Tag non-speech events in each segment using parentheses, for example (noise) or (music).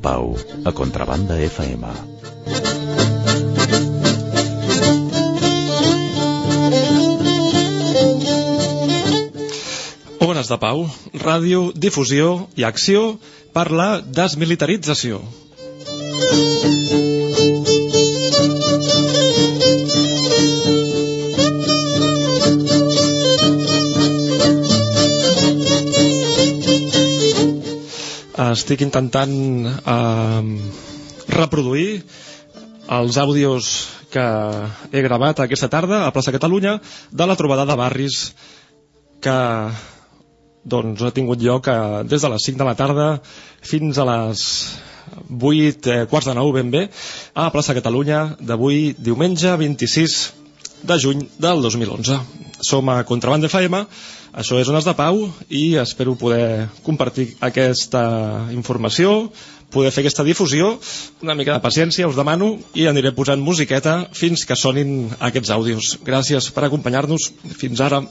Pau, a Contrabanda FM. Ones de Pau, ràdio, difusió i acció per la desmilitarització. Estic intentant eh, reproduir els àudios que he gravat aquesta tarda a Plaça Catalunya de la trobada de barris que doncs, ha tingut lloc eh, des de les 5 de la tarda fins a les 8, eh, quarts de 9 ben bé, a Plaça Catalunya d'avui diumenge 26 de juny del 2011. Som a Contraband FM, això és Ones de Pau i espero poder compartir aquesta informació, poder fer aquesta difusió, una mica de paciència us demano i aniré posant musiqueta fins que sonin aquests àudios. Gràcies per acompanyar-nos. Fins ara.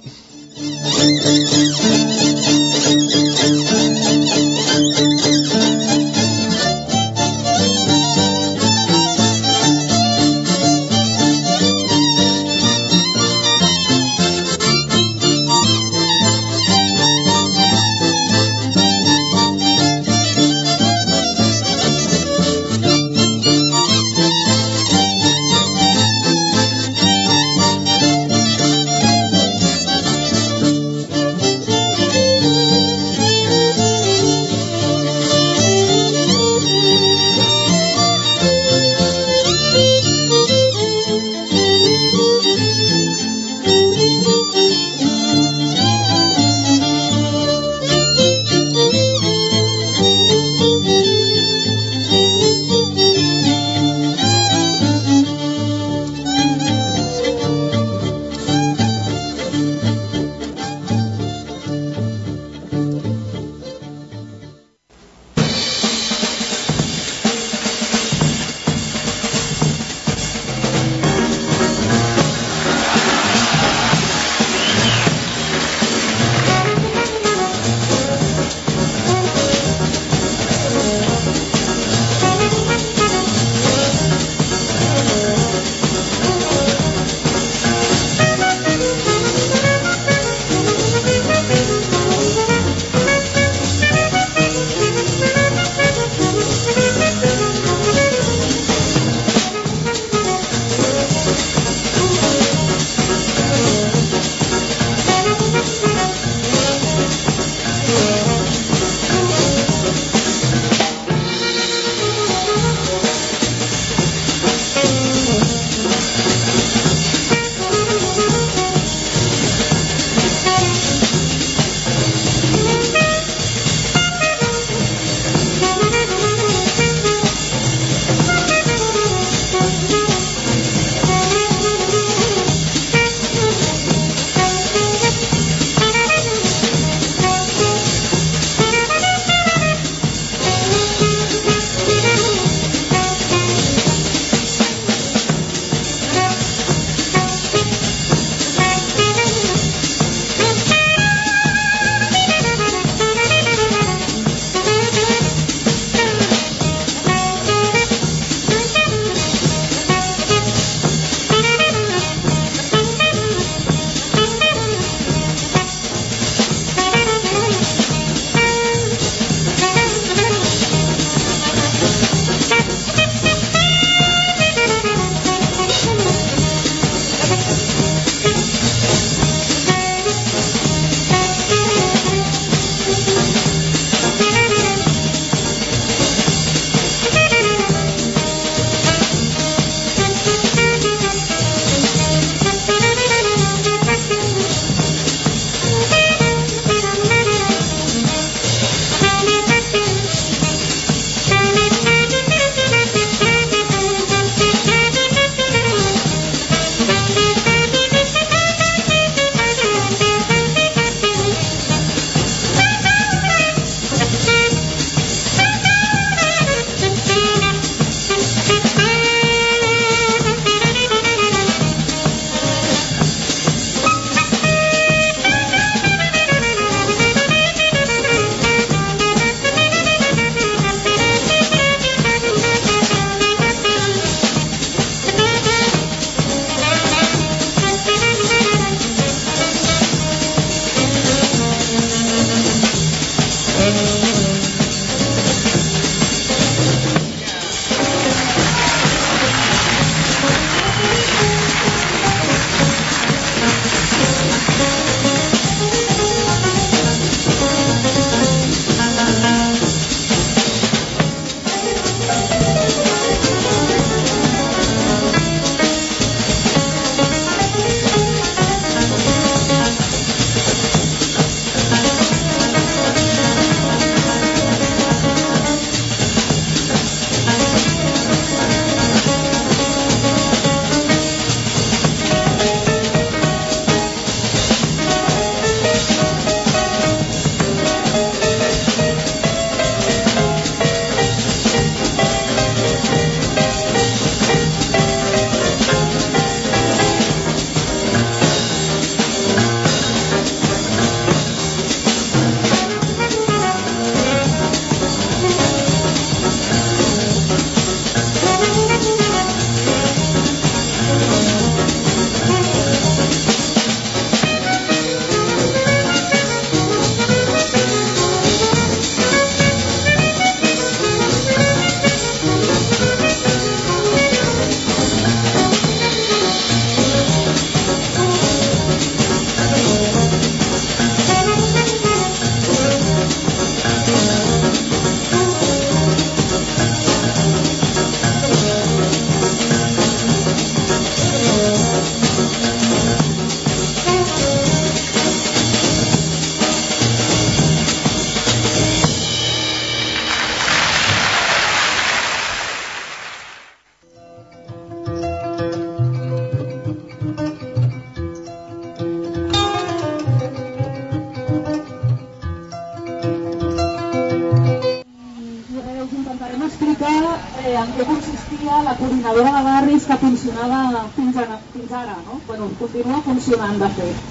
En què consistia la coordinadora de barris que funcionava fins ara, fins ara no? bueno, continua funcionant de fet.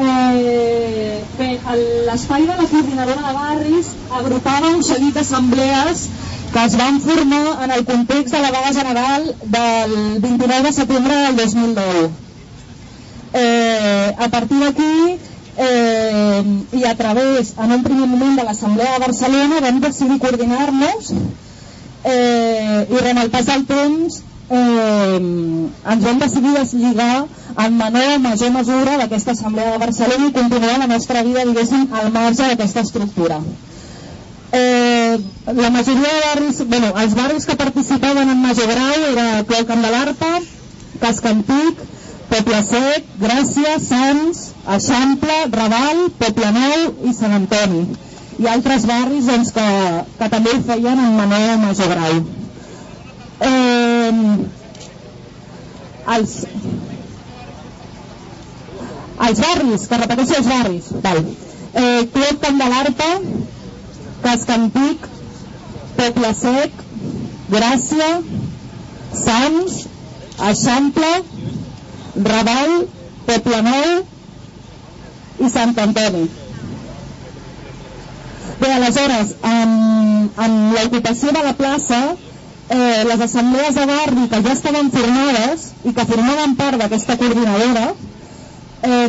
Eh, bé, l'espai de la coordinadora de barris agrupava un seguit d'assemblees que es van formar en el context de la vaga general del 29 de setembre del 2009. Eh, a partir d'aquí eh, i a través, en un primer moment de l'Assemblea de Barcelona, vam decidir coordinar-nos eh, i en el pas del temps eh, ens vam decidir deslligar en menor o major mesura d'aquesta Assemblea de Barcelona i continuar la nostra vida, diguéssim, al marge d'aquesta estructura. Eh, la majoria de barris, bueno, els barris que participaven en major grau era Clau Camp de l'Arpa, Casc Antic, Poble Sec, Gràcia, Sants, Eixample, Raval, Poble Nou i Sant Antoni i altres barris doncs, que, que també ho feien en menor o major grau. Eh, els, els barris, que repeteixo els barris, val. Eh, Club Camp de l'Arpa, Casc Antic, Poble Sec, Gràcia, Sants, Eixample, Raval, Poble Nou i Sant Antoni. Bé, aleshores, amb, amb l'ocupació de la plaça, eh, les assemblees de barri que ja estaven formades i que formaven part d'aquesta coordinadora, eh,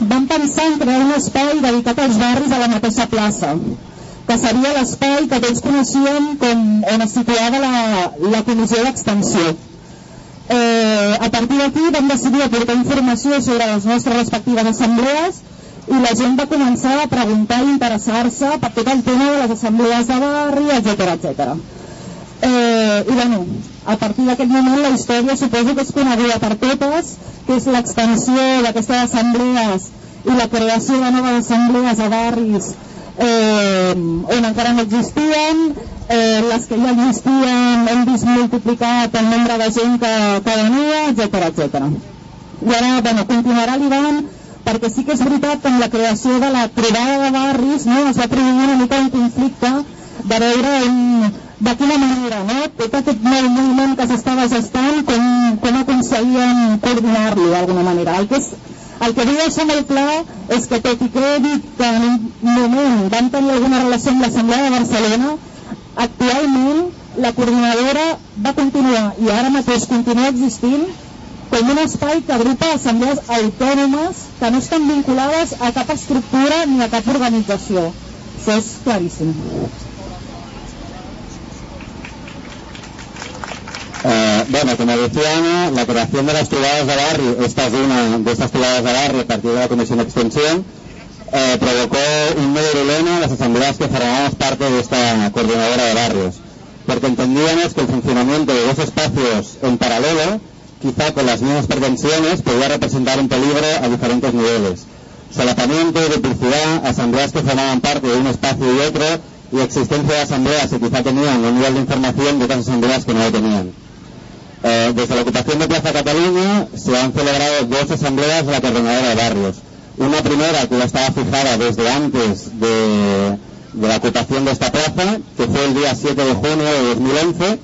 van pensar en crear un espai dedicat als barris a la mateixa plaça, que seria l'espai que tots coneixíem com on es situava la, la comissió d'extensió. Eh, a partir d'aquí vam decidir aportar informació sobre les nostres respectives assemblees i la gent va començar a preguntar i interessar-se per tot el tema de les assemblees de barri, etc etc. Eh, I bueno, a partir d'aquest moment la història suposo que és coneguda per totes, que és l'extensió d'aquestes assemblees i la creació de noves assemblees a barris eh, on encara no existien, eh, les que ja existien hem vist multiplicat el nombre de gent que, que venia, etc etc. I ara, bueno, continuarà l'Ivan perquè sí que és veritat que amb la creació de la trobada de barris no, es va produir una mica un conflicte de veure un, de quina manera no? tot aquest nou moviment que s'estava gestant com, com aconseguien coordinar-lo d'alguna manera el que, és, el que deixar molt clar és que tot i que he dit que en un moment van tenir alguna relació amb l'Assemblea de Barcelona actualment la coordinadora va continuar i ara mateix continua existint com un espai que agrupa assemblees autònomes que no estan vinculades a cap estructura ni a cap organització. Això és claríssim. Eh, bueno, como decía Ana, la creación de las trovadas de barrio, esta es una de estas trovadas de barrio a partir de la Comisión de Extensión, eh, provocó un nuevo dilema en las asambleas que formábamos parte de esta coordinadora de barrios, porque entendíamos que el funcionamiento de dos espacios en paralelo quizá con las mismas pretensiones, podría representar un peligro a diferentes niveles. Solapamiento, duplicidad, asambleas que formaban parte de un espacio y otro, y existencia de asambleas que quizá tenían un nivel de información de otras asambleas que no lo tenían. Eh, desde la ocupación de Plaza Cataluña se han celebrado dos asambleas de la coordinadora de barrios. Una primera que ya estaba fijada desde antes de, la ocupación de esta plaza, que fue el día 7 de junio de 2011,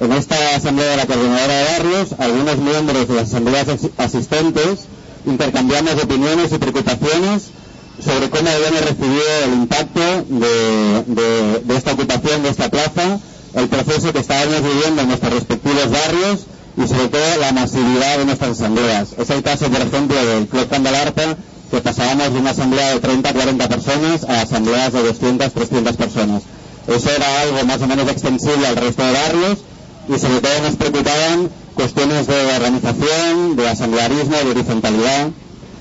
en esta asamblea de la coordinadora de barrios, algunos miembros de las asambleas asistentes intercambiamos opiniones y preocupaciones sobre cómo habíamos recibido el impacto de, esta ocupación de esta plaza, el proceso que estábamos viviendo en nuestros respectivos barrios y sobre todo la masividad de nuestras asambleas. Es el caso, por ejemplo, del Club Candalarpa, que pasábamos de una asamblea de 30 40 personas a asambleas de 200 300 personas. Eso era algo más o menos extensible al resto de barrios y sobre todo nos preocupaban cuestiones de organización, de asamblearismo, de horizontalidad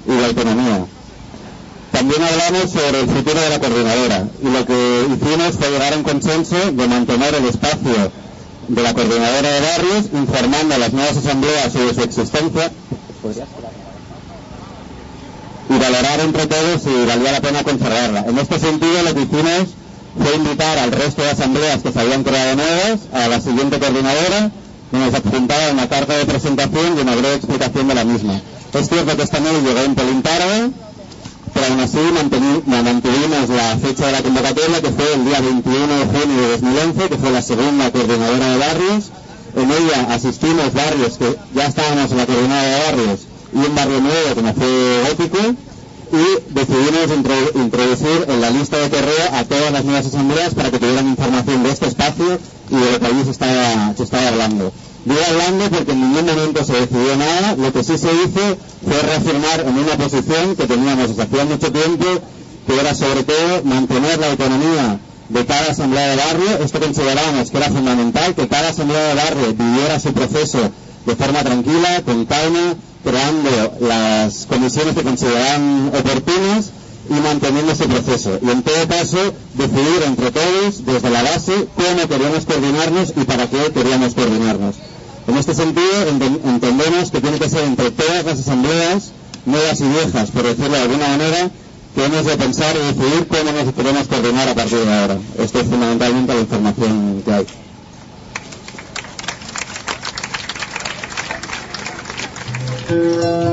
y de autonomía. También hablamos sobre el futuro de la coordinadora y lo que hicimos fue llegar a un consenso de mantener el espacio de la coordinadora de barrios informando a las nuevas asambleas sobre su existencia y valorar entre todos si valía la pena conservarla. En este sentido lo que hicimos fue invitar al resto de asambleas que se habían creado nuevas a la siguiente coordinadora y nos adjuntaba una carta de presentación y una breve explicación de la misma. Es cierto que esta mail llegó un pelín tarde, pero aún así mantuvimos la fecha de la convocatoria que fue el día 21 de junio de 2011, que fue la segunda coordinadora de barrios. En ella asistimos barrios que ya estábamos en la coordinadora de barrios y un barrio nuevo como fue Gótico y decidimos introducir en la lista de correo a todas las nuevas asambleas para que tuvieran información de este espacio y de lo que allí se estaba, se estaba hablando. Digo hablando porque en ningún momento se decidió nada, lo que sí se hizo fue reafirmar en una posición que teníamos desde hacía mucho tiempo, que era sobre todo mantener la autonomía de cada asamblea de barrio. Esto considerábamos que era fundamental, que cada asamblea de barrio viviera su proceso de forma tranquila, con calma, creando las comisiones que consideraban oportunas y manteniendo ese proceso. Y en todo caso, decidir entre todos, desde la base, cómo queríamos coordinarnos y para qué queríamos coordinarnos. En este sentido, entendemos que tiene que ser entre todas las asambleas, nuevas y viejas, por decirlo de alguna manera, que hemos de pensar y decidir cómo nos queremos coordinar a partir de ahora. Esto es fundamentalmente la información que hay. aquest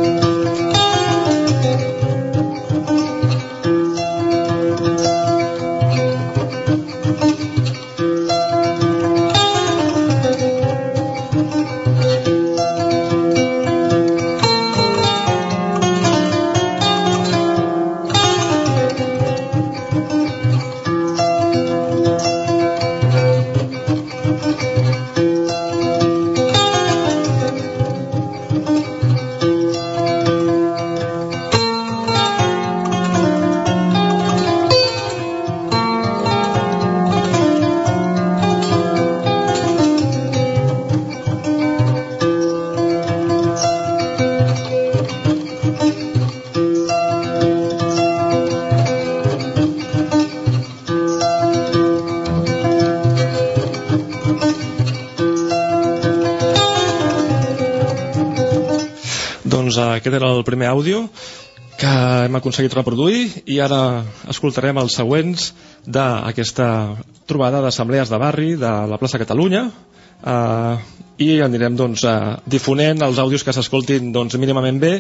aconseguit reproduir i ara escoltarem els següents d'aquesta trobada d'assemblees de barri de la plaça Catalunya. Eh, i anirem doncs, eh, difonent els àudios que s'escoltin doncs, mínimament bé.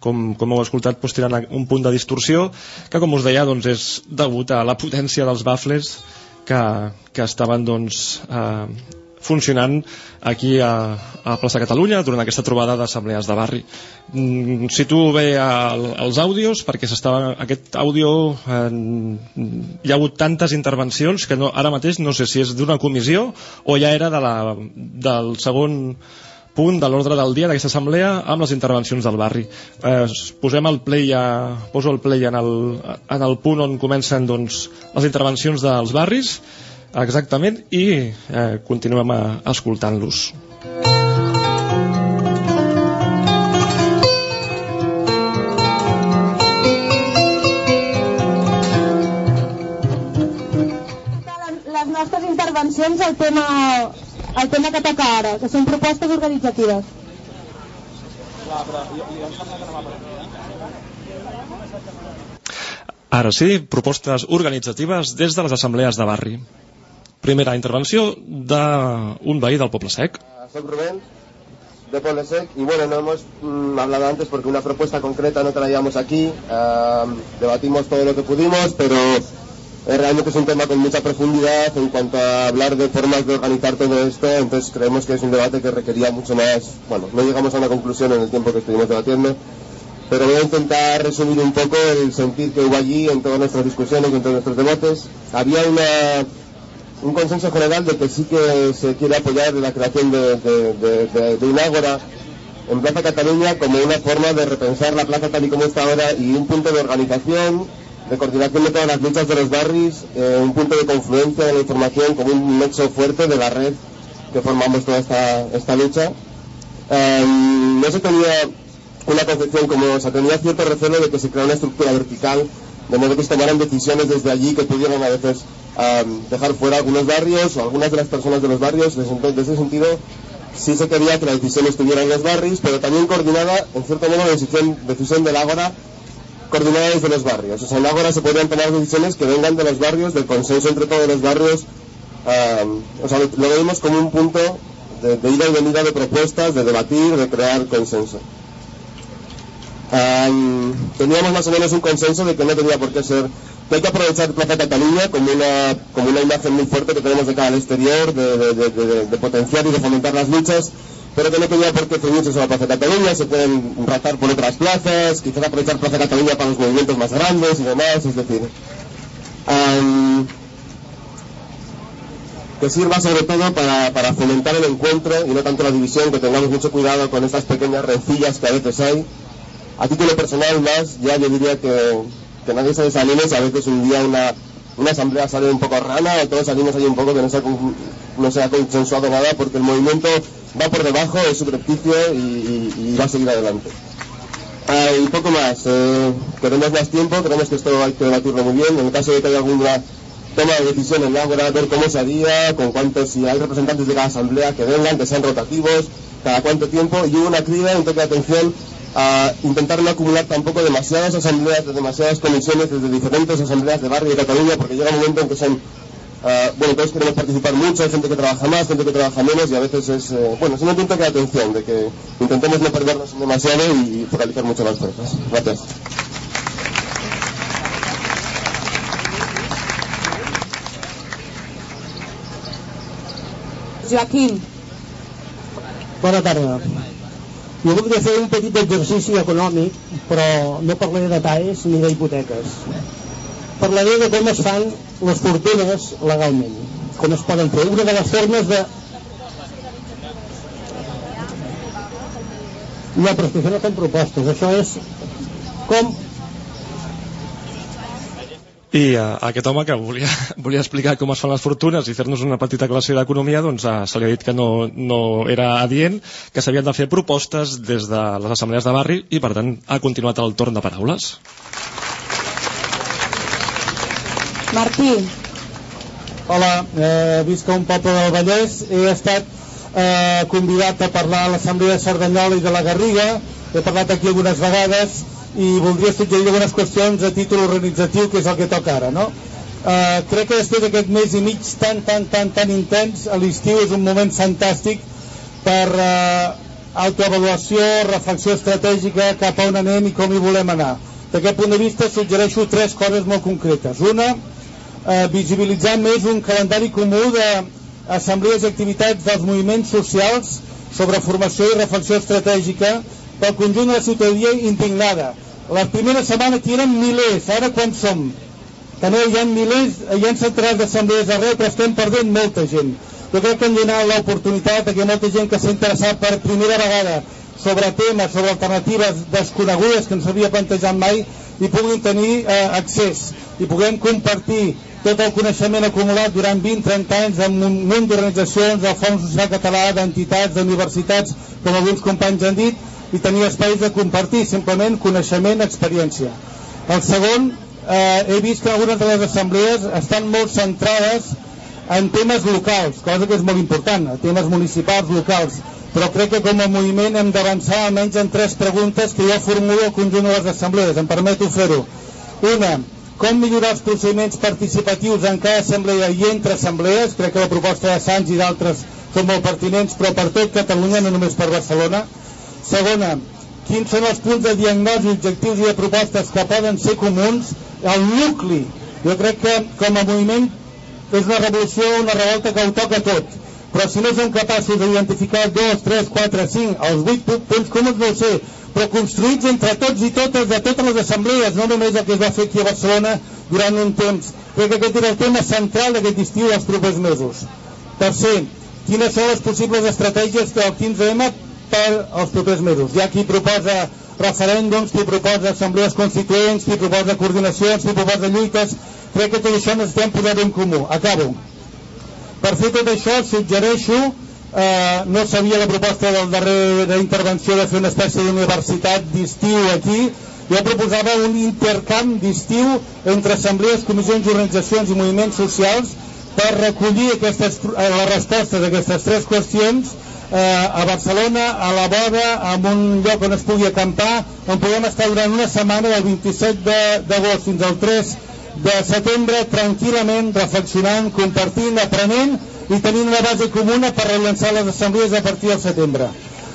Com, com heu escoltat doncs, tirant un punt de distorsió que com us deia doncs, és degut a la potència dels bafles que, que estaven doncs, eh, funcionant aquí a, a Plaça Catalunya durant aquesta trobada d'assemblees de barri. Mm, situo bé el, els àudios perquè s'estava aquest àudio eh, hi ha hagut tantes intervencions que no, ara mateix no sé si és d'una comissió o ja era de la, del segon punt de l'ordre del dia d'aquesta assemblea amb les intervencions del barri. Eh, posem el play a, poso el play en el, en el punt on comencen doncs, les intervencions dels barris Exactament, i eh, continuem escoltant-los. Les nostres intervencions al tema, al tema que toca ara, que són propostes organitzatives. Ara sí, propostes organitzatives des de les assemblees de barri. Primera intervenció d'un veí del Poble Sec. Soy Rubén, de Pueblo Sec, y bueno, no hemos mm, hablado antes porque una propuesta concreta no traíamos aquí, uh, debatimos todo lo que pudimos, pero eh, realmente es un tema con mucha profundidad en cuanto a hablar de formas de organizar todo esto, entonces creemos que es un debate que requería mucho más, bueno, no llegamos a una conclusión en el tiempo que estuvimos debatiendo, pero voy a intentar resumir un poco el sentir que hubo allí en todas nuestras discusiones y en todos nuestros debates. Había una un consenso general de que sí que se quiere apoyar la creación de, de, un ágora en Plaza Cataluña como una forma de repensar la plaza tal y como está ahora y un punto de organización, de coordinación de todas las luchas de los barrios, eh, un punto de confluencia de la información como un nexo fuerte de la red que formamos toda esta, lucha. Em, no se tenía una concepción como, se tenía cierto recelo de que se crea una estructura vertical, de modo que se tomaran decisiones desde allí que pudieran a veces dejar fuera algunos barrios o algunas de las personas de los barrios. Desde, ese sentido, sí se quería que la decisión estuviera en los barrios, pero también coordinada, en cierto modo, la decisión, decisión del Ágora coordinada desde los barrios. O sea, en Ágora se podrían tomar decisiones que vengan de los barrios, del consenso entre todos los barrios. o sea, lo, vemos como un punto de, ida y venida de propuestas, de debatir, de crear consenso. teníamos más o menos un consenso de que no tenía por qué ser, que hay que aprovechar Plaza Cataluña como una, como una imagen muy fuerte que tenemos de cara al exterior, de, potenciar y de fomentar las luchas, pero que no tenía por qué ceñirse solo a Plaza Cataluña, se pueden ratar por otras plazas, quizás aprovechar Plaza Cataluña para los movimientos más grandes y demás, es decir, que sirva sobre todo para, para fomentar el encuentro y no tanto la división, que tengamos mucho cuidado con estas pequeñas rencillas que a veces hay. A título personal más, ya yo diría que, que nadie se desanime si a veces un día una, una asamblea sale un poco rana o todos salimos ahí un poco que no se ha, no se ha consensuado nada porque el movimiento va por debajo, es subrepticio y, va a seguir adelante. Ah, y poco más, eh, queremos más tiempo, creemos que esto hay que debatirlo muy bien, en el caso de que haya alguna toma de decisión en la ver cómo se haría, con cuántos, si hay representantes de cada asamblea que vengan, que sean rotativos, cada cuánto tiempo, y hubo una crida, un toque de atención a intentar no acumular tampoco demasiadas asambleas, demasiadas comisiones desde diferentes asambleas de barrio de Cataluña, porque llega un momento en que son, uh, bueno, todos queremos participar mucho, hay gente que trabaja más, gente que trabaja menos, y a veces es, uh, bueno, un toque de atención, de que intentemos no perdernos demasiado y focalizar mucho las fuerzas. Gracias. Joaquín. Bona tarda. Jo voldria fer un petit exercici econòmic, però no parlaré de TAES ni d'hipoteques. Parlaré de com es fan les fortunes legalment, com es poden fer. Una de les formes de... No, però és que això no fem propostes, això és com i uh, aquest home que volia, (laughs) volia explicar com es fan les fortunes i fer-nos una petita classe d'economia doncs uh, se li ha dit que no, no era adient que s'havien de fer propostes des de les assemblees de barri i per tant ha continuat el torn de paraules. Martí. Hola, eh, visc a un poble del Vallès. He estat eh, convidat a parlar a l'Assemblea de Cerdanyola i de la Garriga. He parlat aquí algunes vegades i voldria suggerir algunes qüestions a títol organitzatiu que és el que toca ara no? Uh, crec que després d'aquest mes i mig tan, tan, tan, tan intens a l'estiu és un moment fantàstic per uh, autoavaluació, reflexió estratègica cap a on anem i com hi volem anar. D'aquest punt de vista suggereixo tres coses molt concretes. Una, uh, visibilitzar més un calendari comú d'assemblees i activitats dels moviments socials sobre formació i reflexió estratègica pel conjunt de la ciutadania indignada la primera setmana aquí eren milers, ara quan som? També hi ha milers, hi ha centenars d'assemblees arreu, però estem perdent molta gent. Jo crec que hem donat l'oportunitat que molta gent que s'ha interessat per primera vegada sobre temes, sobre alternatives desconegudes que no s'havia plantejat mai i puguin tenir eh, accés i puguem compartir tot el coneixement acumulat durant 20-30 anys amb un munt d'organitzacions, del Fons Social Català, d'entitats, d'universitats, com alguns companys han dit, i tenir espais de compartir simplement coneixement, experiència. El segon, eh, he vist que algunes de les assemblees estan molt centrades en temes locals, cosa que és molt important, temes municipals, locals, però crec que com a moviment hem d'avançar almenys en tres preguntes que jo formulo al conjunt de les assemblees, em permeto fer-ho. Una, com millorar els procediments participatius en cada assemblea i entre assemblees, crec que la proposta de Sants i d'altres són molt pertinents, però per tot Catalunya, no només per Barcelona, Segona, quins són els punts de diagnosi, objectius i de propostes que poden ser comuns al nucli. Jo crec que com a moviment és una revolució, una revolta que ho toca tot. Però si no som capaços d'identificar 2, 3, 4, 5, els 8 punts comuns no ho sé, però construïts entre tots i totes de totes les assemblees, no només el que es va fer aquí a Barcelona durant un temps. Crec que aquest era el tema central d'aquest estiu dels propers mesos. Tercer, quines són les possibles estratègies que el 15M per als propers mesos. Hi ha qui proposa referèndums, qui proposa assemblees constituents, qui proposa coordinacions, qui proposa lluites. Crec que tot això necessitem posar en comú. Acabo. Per fer tot això suggereixo, eh, no sabia la proposta del darrer intervenció de fer una espècie d'universitat d'estiu aquí, jo proposava un intercanv d'estiu entre assemblees, comissions, organitzacions i moviments socials per recollir aquestes, eh, les respostes a aquestes tres qüestions eh, a Barcelona, a la Boda, en un lloc on es pugui acampar, on podem estar durant una setmana del 27 d'agost fins al 3 de setembre tranquil·lament reflexionant, compartint, aprenent i tenint una base comuna per relançar les assemblees a partir del setembre.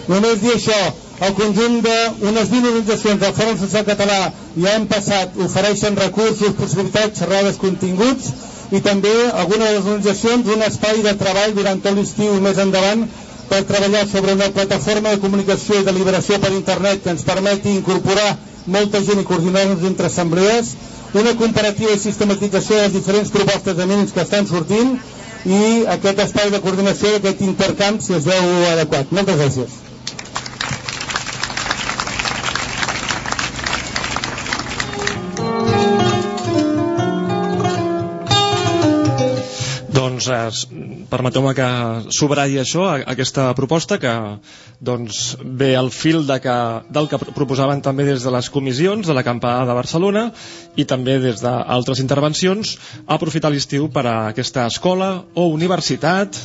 Només dir això, el conjunt d'unes 20 organitzacions del Fòrum Social Català ja hem passat, ofereixen recursos, possibilitats, xerrades, continguts i també algunes de les organitzacions un espai de treball durant tot l'estiu més endavant per treballar sobre una plataforma de comunicació i de liberació per internet que ens permeti incorporar molta gent i coordinar-nos entre assemblees, una comparativa i sistematització de les diferents propostes de mínims que estan sortint i aquest espai de coordinació d'aquest intercanvi si es veu adequat. Moltes gràcies. Doncs eh, permeteu-me que sobratlli això, aquesta proposta que doncs, ve al fil de que, del que proposaven també des de les comissions de l'acampada de Barcelona i també des d'altres intervencions aprofitar l'estiu per a aquesta escola o universitat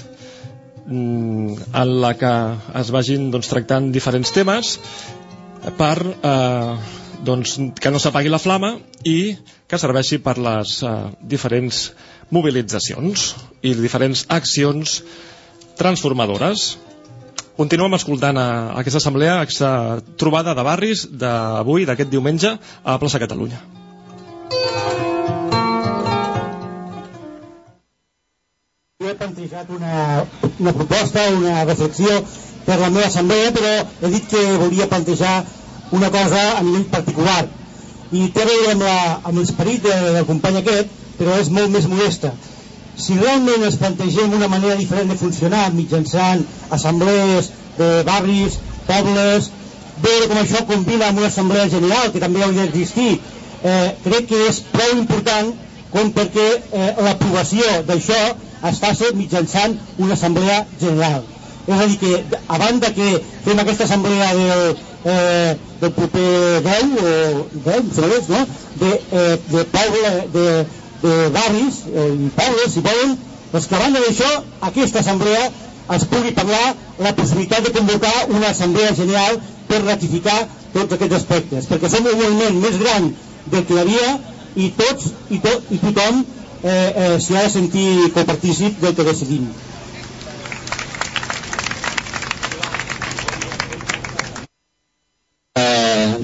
mm, en la que es vagin doncs, tractant diferents temes per eh, doncs, que no s'apagui la flama i que serveixi per les eh, diferents mobilitzacions i diferents accions transformadores. Continuem escoltant a aquesta assemblea, a aquesta trobada de barris d'avui, d'aquest diumenge, a plaça Catalunya. He plantejat una, una proposta, una reflexió per la meva assemblea, però he dit que volia plantejar una cosa a nivell particular i té a veure amb l'esperit de, del company aquest, però és molt més modesta. Si realment es plantegem una manera diferent de funcionar mitjançant assemblees de barris, pobles, veure com això combina amb una assemblea general que també hauria d'existir, eh, crec que és prou important com perquè eh, l'aprovació d'això es faci mitjançant una assemblea general. És a dir, que a banda que fem aquesta assemblea del, eh, del proper 10 o 10, no? de, eh, de, poble, de, de barris eh, i pobles, si volen, doncs que a banda d'això, aquesta assemblea es pugui parlar la possibilitat de convocar una assemblea general per ratificar tots aquests aspectes, perquè som un moviment més gran del que hi havia i tots i, tot, i tothom eh, eh, s'hi ha de sentir copartícip del que decidim.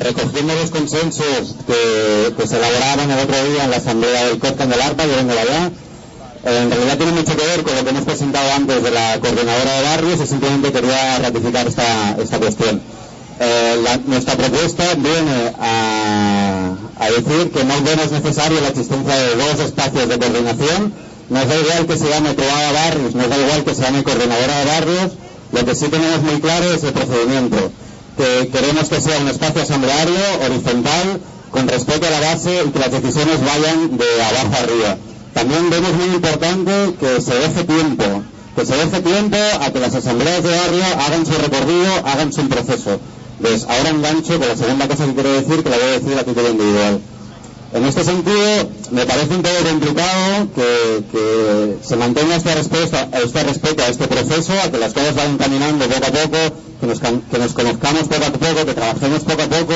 Recogimos los consensos que, se elaboraban el otro día en la asamblea del COP Candelarpa, yo vengo de allá. Eh, en realidad tiene mucho que ver con lo que hemos presentado antes de la coordinadora de barrios y simplemente quería ratificar esta, cuestión. Eh, nuestra propuesta viene a, decir que no es necesario la existencia de dos espacios de coordinación. Nos da igual que se llame Trovada Barrios, nos da igual que se llame Coordinadora de Barrios. Lo que sí tenemos muy claro es el procedimiento que queremos que sea un espacio asambleario, horizontal, con respeto a la base y que las decisiones vayan de abajo arriba. También vemos muy importante que se deje tiempo, que se deje tiempo a que las asambleas de barrio hagan su recorrido, hagan su proceso. Pues ahora engancho con la segunda cosa que quiero decir, que la voy a decir a título individual. En este sentido, me parece un poco complicado que, se mantenga esta respuesta, este respeto a este proceso, a que las cosas vayan caminando poco a poco, que nos, que nos conozcamos poco a poco, que trabajemos poco a poco,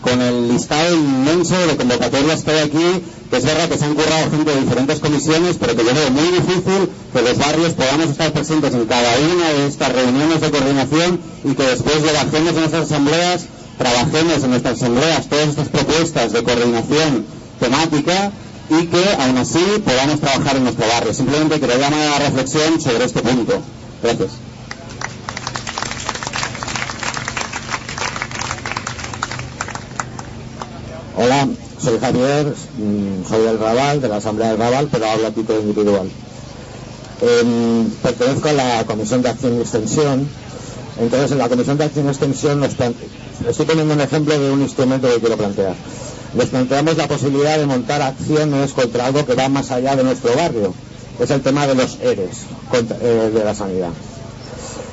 con el listado inmenso de convocatorias que hay aquí, que es verdad que se han currado gente de diferentes comisiones, pero que yo veo muy difícil que los barrios podamos estar presentes en cada una de estas reuniones de coordinación y que después lo bajemos en nuestras asambleas trabajemos en nuestras asambleas todas estas propuestas de coordinación temática y que aún así podamos trabajar en nuestro barrio. Simplemente quería llamar a la reflexión sobre este punto. Gracias. Hola, soy Javier, mm, soy del Raval, de la Asamblea del Raval, pero hablo a título individual. Eh, pertenezco a la Comisión de Acción y Extensión entonces, en la Comisión de Acción y Extensión nos estoy poniendo un ejemplo de un instrumento que quiero plantear. Les planteamos la posibilidad de montar acciones contra algo que va más allá de nuestro barrio. Es el tema de los ERES eh, de la sanidad.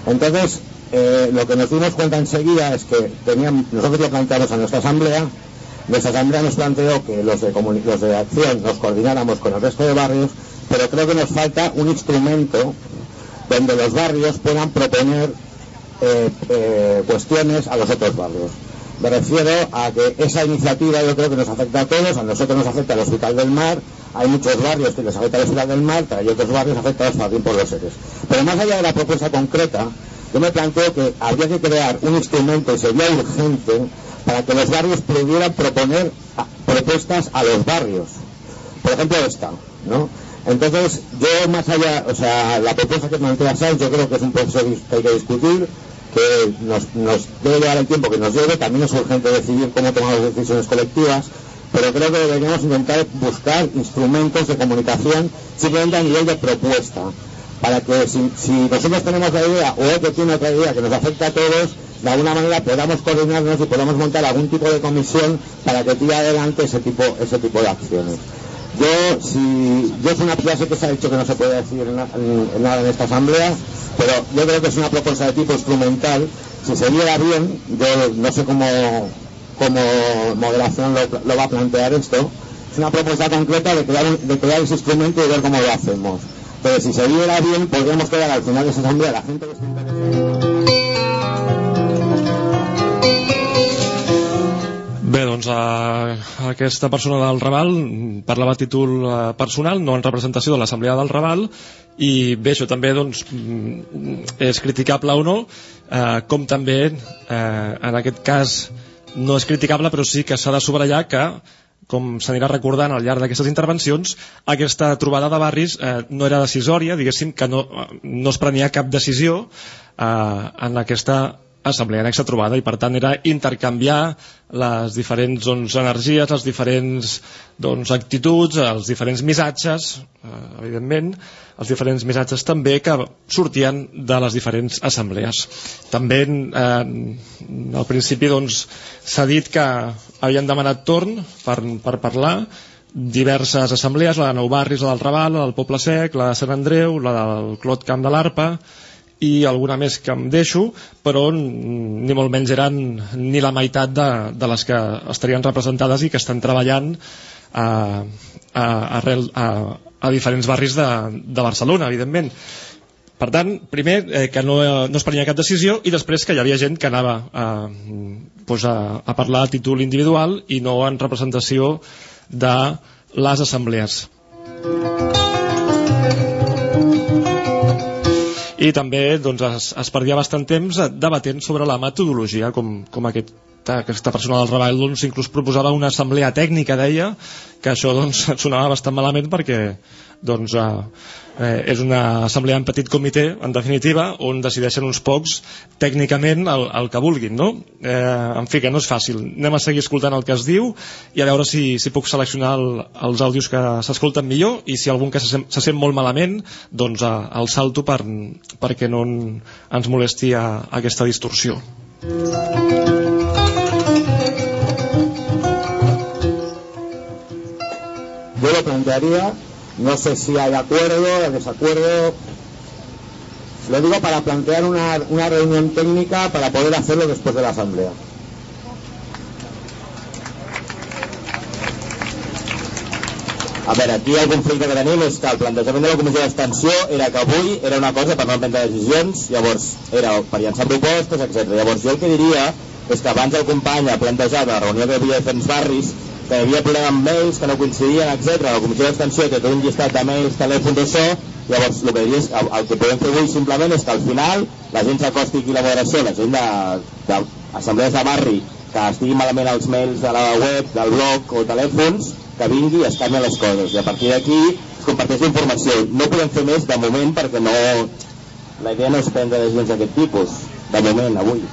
Entonces, eh, lo que nos dimos cuenta enseguida es que teníamos, nosotros lo planteamos a nuestra asamblea, nuestra asamblea nos planteó que los de, los de acción nos coordináramos con el resto de barrios, pero creo que nos falta un instrumento donde los barrios puedan proponer eh, eh, cuestiones a los otros barrios. Me refiero a que esa iniciativa yo creo que nos afecta a todos, a nosotros nos afecta al Hospital del Mar, hay muchos barrios que les afecta al Hospital del Mar, hay otros barrios afectados también por los seres. Pero más allá de la propuesta concreta, yo me planteo que habría que crear un instrumento, sería urgente, para que los barrios pudieran proponer ah, propuestas a los barrios. Por ejemplo, esta, ¿no? Entonces, yo más allá, o sea, la propuesta que plantea Sáenz, yo creo que es un proceso que hay que discutir, que nos, nos debe llevar el tiempo que nos lleve, también es urgente decidir cómo tomamos decisiones colectivas, pero creo que deberíamos intentar buscar instrumentos de comunicación simplemente a nivel de propuesta, para que si, nosotros tenemos la idea o otro tiene otra idea que nos afecta a todos, de alguna manera podamos coordinarnos y podamos montar algún tipo de comisión para que tire adelante ese tipo, ese tipo de acciones. Yo, si, yo es una frase que se ha dicho que no se puede decir nada en esta asamblea, pero yo creo que es una propuesta de tipo instrumental. Si se viera bien, yo no sé cómo, cómo moderación lo, va a plantear esto, es una propuesta concreta de crear, de crear ese instrumento y ver cómo lo hacemos. Pero si se viera bien, podríamos quedar al final de esa asamblea la gente que está interesada Bé, doncs a, aquesta persona del Raval parlava a títol eh, personal, no en representació de l'Assemblea del Raval, i bé, això també doncs, mm, és criticable o no, eh, com també eh, en aquest cas no és criticable, però sí que s'ha de subratllar que com s'anirà recordant al llarg d'aquestes intervencions, aquesta trobada de barris eh, no era decisòria, diguéssim que no, no es prenia cap decisió eh, en aquesta assemblea anexa trobada i per tant era intercanviar les diferents doncs, energies, les diferents doncs, actituds, els diferents missatges, eh, evidentment, els diferents missatges també que sortien de les diferents assemblees. També eh, al principi doncs, s'ha doncs, dit que havien demanat torn per, per parlar diverses assemblees, la de Nou Barris, la del Raval, la del Poble Sec, la de Sant Andreu, la del Clot Camp de l'Arpa, i alguna més que em deixo, però ni molt menys eren ni la meitat de, de les que estarien representades i que estan treballant a, a, arrel, a, a diferents barris de, de Barcelona, evidentment. Per tant, primer, eh, que no, no es prenia cap decisió i després que hi havia gent que anava a, pues a, a parlar a títol individual i no en representació de les assemblees. I també doncs, es, es perdia bastant temps debatent sobre la metodologia com, com aquest, aquesta persona del Raval doncs, inclús proposava una assemblea tècnica deia que això doncs, (laughs) sonava bastant malament perquè doncs, eh, eh, és una assemblea en petit comitè, en definitiva, on decideixen uns pocs tècnicament el, el que vulguin, no? Eh, en fi, que no és fàcil. Anem a seguir escoltant el que es diu i a veure si, si puc seleccionar el, els àudios que s'escolten millor i si algun que se sent, se sent molt malament, doncs eh, el salto per, perquè no ens molesti a, a aquesta distorsió. Yo lo plantearía No sé si hay acuerdo desacuerdo. Lo digo para plantear una, una reunión técnica para poder hacerlo después de la asamblea. A veure, aquí el conflicte que tenim és que el plantejament de la comissió d'extensió era que avui era una cosa per no prendre decisions, llavors era per llançar propostes, etc. Llavors jo el que diria és que abans el company ha plantejat la reunió que havia de fer els barris que havia problema amb mails que no coincidien, etc. La comissió d'extensió té tot un llistat de mails, telèfons, això, llavors el que és, el, el que podem fer avui simplement és que al final la gent s'acosti aquí la moderació, la gent d'assemblees de, de barri que estigui malament els mails de la web, del blog o telèfons, que vingui i es canvien les coses. I a partir d'aquí es comparteix informació. No podem fer més de moment perquè no... La idea no és prendre decisions d'aquest tipus, de moment, avui.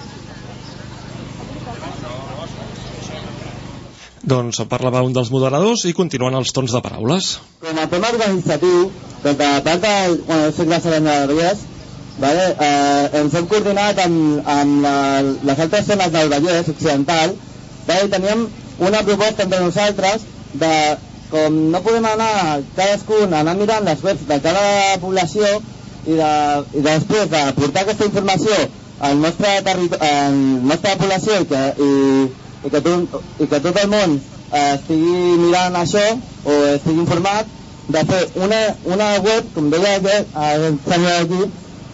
Doncs parlava un dels moderadors i continuen els tons de paraules. Com a tema organitzatiu, doncs a part de, bueno, soc la Serena de Vallès, vale, eh, ens hem coordinat amb, amb la, les altres zones del Vallès Occidental vale, i teníem una proposta entre nosaltres de com no podem anar cadascun anar mirant les webs de cada població i, de, i de després de portar aquesta informació al nostre, al nostre població i, que, i i que, tot, i que tot el món eh, estigui mirant això o estigui informat de fer una, una web, com deia aquest, el senyor aquí,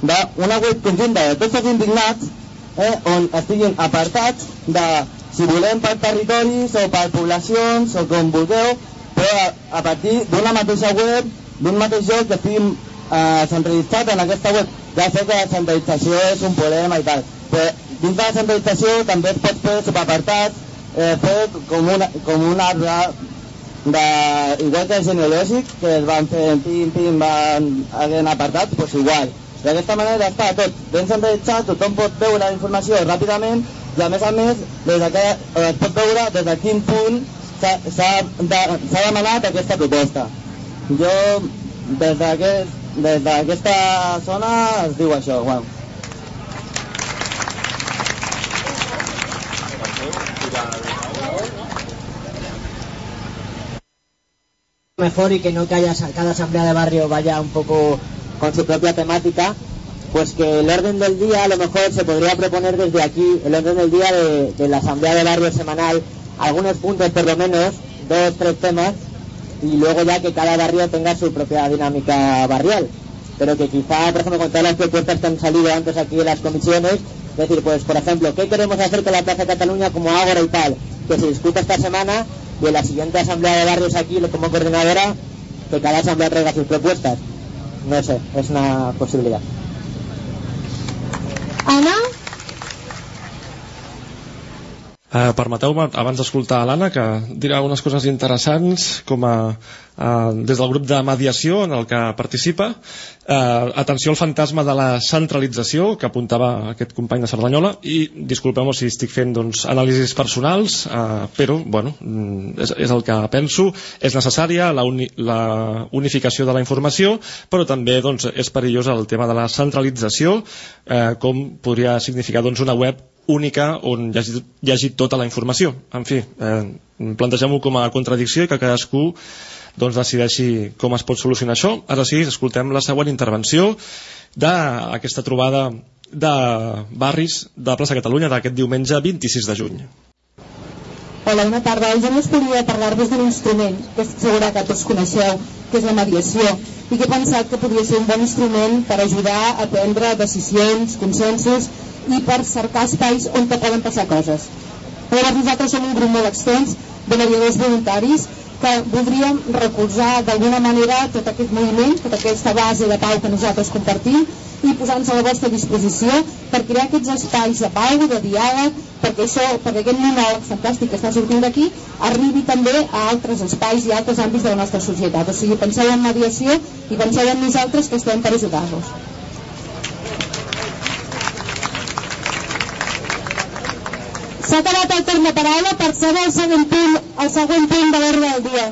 de una web conjunta de tots els indignats eh, on estiguin apartats de si volem per territoris o per poblacions o com vulgueu, però a, a partir d'una mateixa web, d'un mateix joc que estigui eh, centralitzat en aquesta web. Ja sé que la centralització és un problema i tal, però dins de la centralització també es pot fer subapartat, eh, fer com, una, com un arbre de, igual que el genealògic, que es van fer pim, pim, van haguent apartats, doncs igual. D'aquesta manera està tot ben centralitzat, tothom pot veure la informació ràpidament i a més a més des de que, eh, es pot veure des de quin punt s'ha de, demanat aquesta proposta. Jo des d'aquesta des d'aquesta zona es diu això. Bueno. Mejor y que no que haya cada asamblea de barrio vaya un poco con su propia temática, pues que el orden del día a lo mejor se podría proponer desde aquí, el orden del día de, la asamblea de barrio semanal, algunos puntos por lo menos, dos, tres temas, y luego ya que cada barrio tenga su propia dinámica barrial. Pero que quizá, por ejemplo, con todas las propuestas que han salido antes aquí en las comisiones, decir, pues por ejemplo, ¿qué queremos hacer con la Plaza Cataluña como Ágora y tal? Que se discuta esta semana y en la siguiente asamblea de barrios aquí, como coordinadora, que cada asamblea traiga sus propuestas. No sé, és una possibilitat. Anna? Eh, Permeteu-me, abans d'escoltar l'Anna, que dirà unes coses interessants com a, eh, des del grup de mediació en el que participa. Eh, atenció al fantasma de la centralització que apuntava aquest company de Cerdanyola i disculpeu-me si estic fent doncs, anàlisis personals, eh, però bueno, mm, és, és el que penso. És necessària la, uni, la unificació de la informació, però també doncs, és perillós el tema de la centralització, eh, com podria significar doncs, una web única on hi hagi, hi hagi tota la informació. En fi, eh, plantegem-ho com a contradicció i que cadascú doncs, decideixi com es pot solucionar això. Ara sí, escoltem la següent intervenció d'aquesta trobada de barris de Plaça Catalunya d'aquest diumenge 26 de juny. Hola, bona tarda. Jo us volia parlar-vos d'un instrument que segura que tots coneixeu, que és la mediació, i que he pensat que podria ser un bon instrument per ajudar a prendre decisions, consensos i per cercar espais on te poden passar coses. Llavors nosaltres som un grup molt extens de mediadors voluntaris que voldríem recolzar d'alguna manera tot aquest moviment, tota aquesta base de pau que nosaltres compartim i posar-nos a la vostra disposició per crear aquests espais de pau, de diàleg, perquè això, perquè aquest monòleg fantàstic que està sortint d'aquí arribi també a altres espais i altres àmbits de la nostra societat. O sigui, penseu en mediació i penseu en nosaltres que estem per ajudar-vos. S'ha acabat el torn de paraula per saber el següent punt, el següent punt de l'ordre del dia.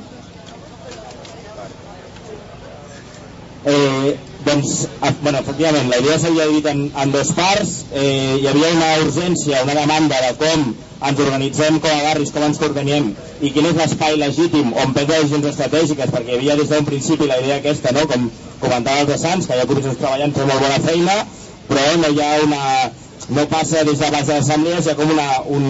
Eh, doncs, bueno, efectivament, la idea s'havia dit en, en dos parts. Eh, hi havia una urgència, una demanda de com ens organitzem com a barris, com ens coordinem i quin és l'espai legítim on prendre decisions estratègiques, perquè hi havia des d'un principi la idea aquesta, no? com comentava els de Sants, que hi ha comissions treballant per molt bona feina, però no hi ha una, no passa des de les assemblees, hi ha com una, un,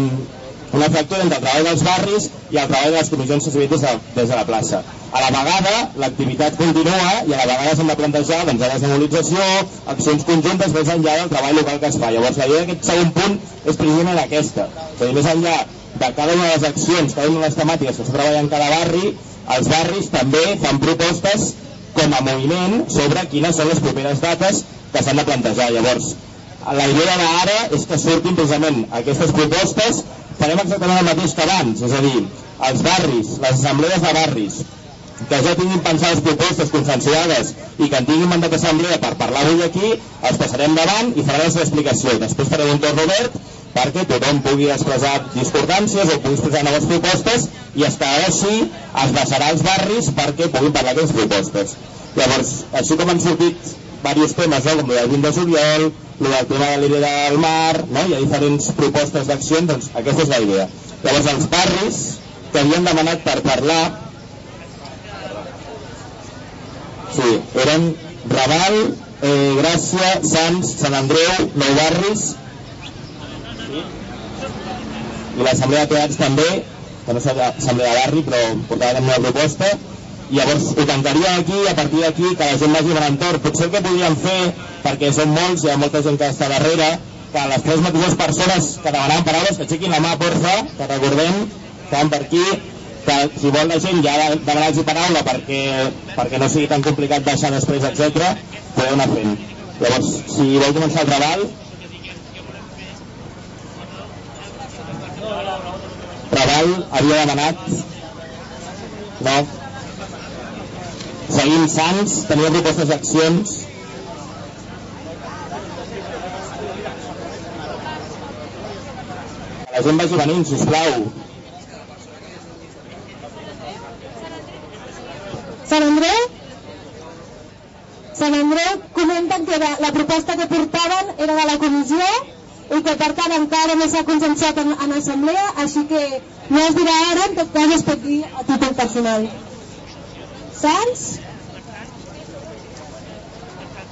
una fractura entre el treball dels barris i el treball de les comissions civils des, de, des de la plaça. A la vegada, l'activitat continua i a la vegada s'han de plantejar doncs, de mobilització, accions conjuntes més enllà del treball local que es fa. Llavors, la idea d'aquest segon punt és precisament aquesta. És dir, més enllà de cada una de les accions, cada una de les temàtiques que s'ha treballat en cada barri, els barris també fan propostes com a moviment sobre quines són les properes dates que s'han de plantejar. Llavors, la idea d'ara és que surtin precisament aquestes propostes, farem exactament el mateix que abans, és a dir, els barris, les assemblees de barris, que ja tinguin pensades propostes consensuades i que en tinguin mandat d'assemblea per parlar avui aquí, els passarem davant i faran la seva explicació. Després farem un torn obert perquè tothom pugui expressar discordàncies o pugui expressar noves propostes i es quedarà així, es basarà als barris perquè puguin parlar aquestes propostes. Llavors, així com han sortit diversos temes, no? com el 20 de juliol, el tema de l'idea del mar, no? hi ha diferents propostes d'accions, doncs aquesta és la idea. Llavors els barris que havien demanat per parlar sí, eren Raval, eh, Gràcia, Sants, Sant Andreu, Nou Barris i l'Assemblea de Teats també, que no és l'Assemblea de Barri però portaven una proposta Llavors ho tancaria aquí a partir d'aquí que la gent vagi a entorn. Potser que podríem fer, perquè són molts, hi ha molta gent que està darrere, que les tres mateixes persones que demanaven paraules que aixequin la mà, porfa, que recordem que van per aquí, que si vol la gent ja demanar-los paraula perquè, perquè no sigui tan complicat baixar després, etc. podeu anar fent. Llavors, si vol començar el treball... Treball havia demanat... No. Seguim Sants, tenia propostes d'accions. La gent vagi venint, sisplau. Sant Andreu? Sant Andreu comenten que la, la proposta que portaven era de la comissió i que per tant encara no s'ha consensuat en, en assemblea, així que no es dirà ara, en tot cas es pot dir a títol personal. Sants?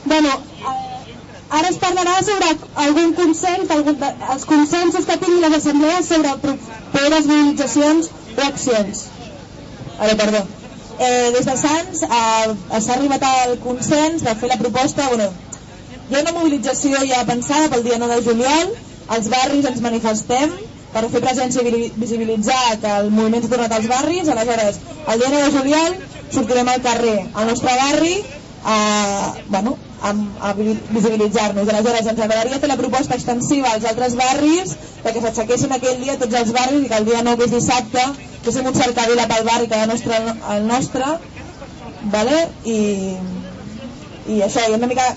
Bueno, eh, ara es parlarà sobre algun consens, algun, els consensos que tinguin les assemblees sobre properes mobilitzacions o accions. Ara, perdó eh, des de Sants eh, s'ha arribat al consens de fer la proposta, bueno, hi ha una mobilització ja pensada pel dia 9 de juliol, als barris ens manifestem per fer presència i visibilitzar que el moviment s'ha tornat als barris, aleshores el dia 9 de juliol sortirem al carrer, al nostre barri, a, bueno, a, a visibilitzar-nos. Aleshores ens agradaria fer la proposta extensiva als altres barris que s'aixequessin aquell dia tots els barris i que el dia 9 que és dissabte féssim un cercavila pel barri que nostre, el nostre vale? I, i això, i una mica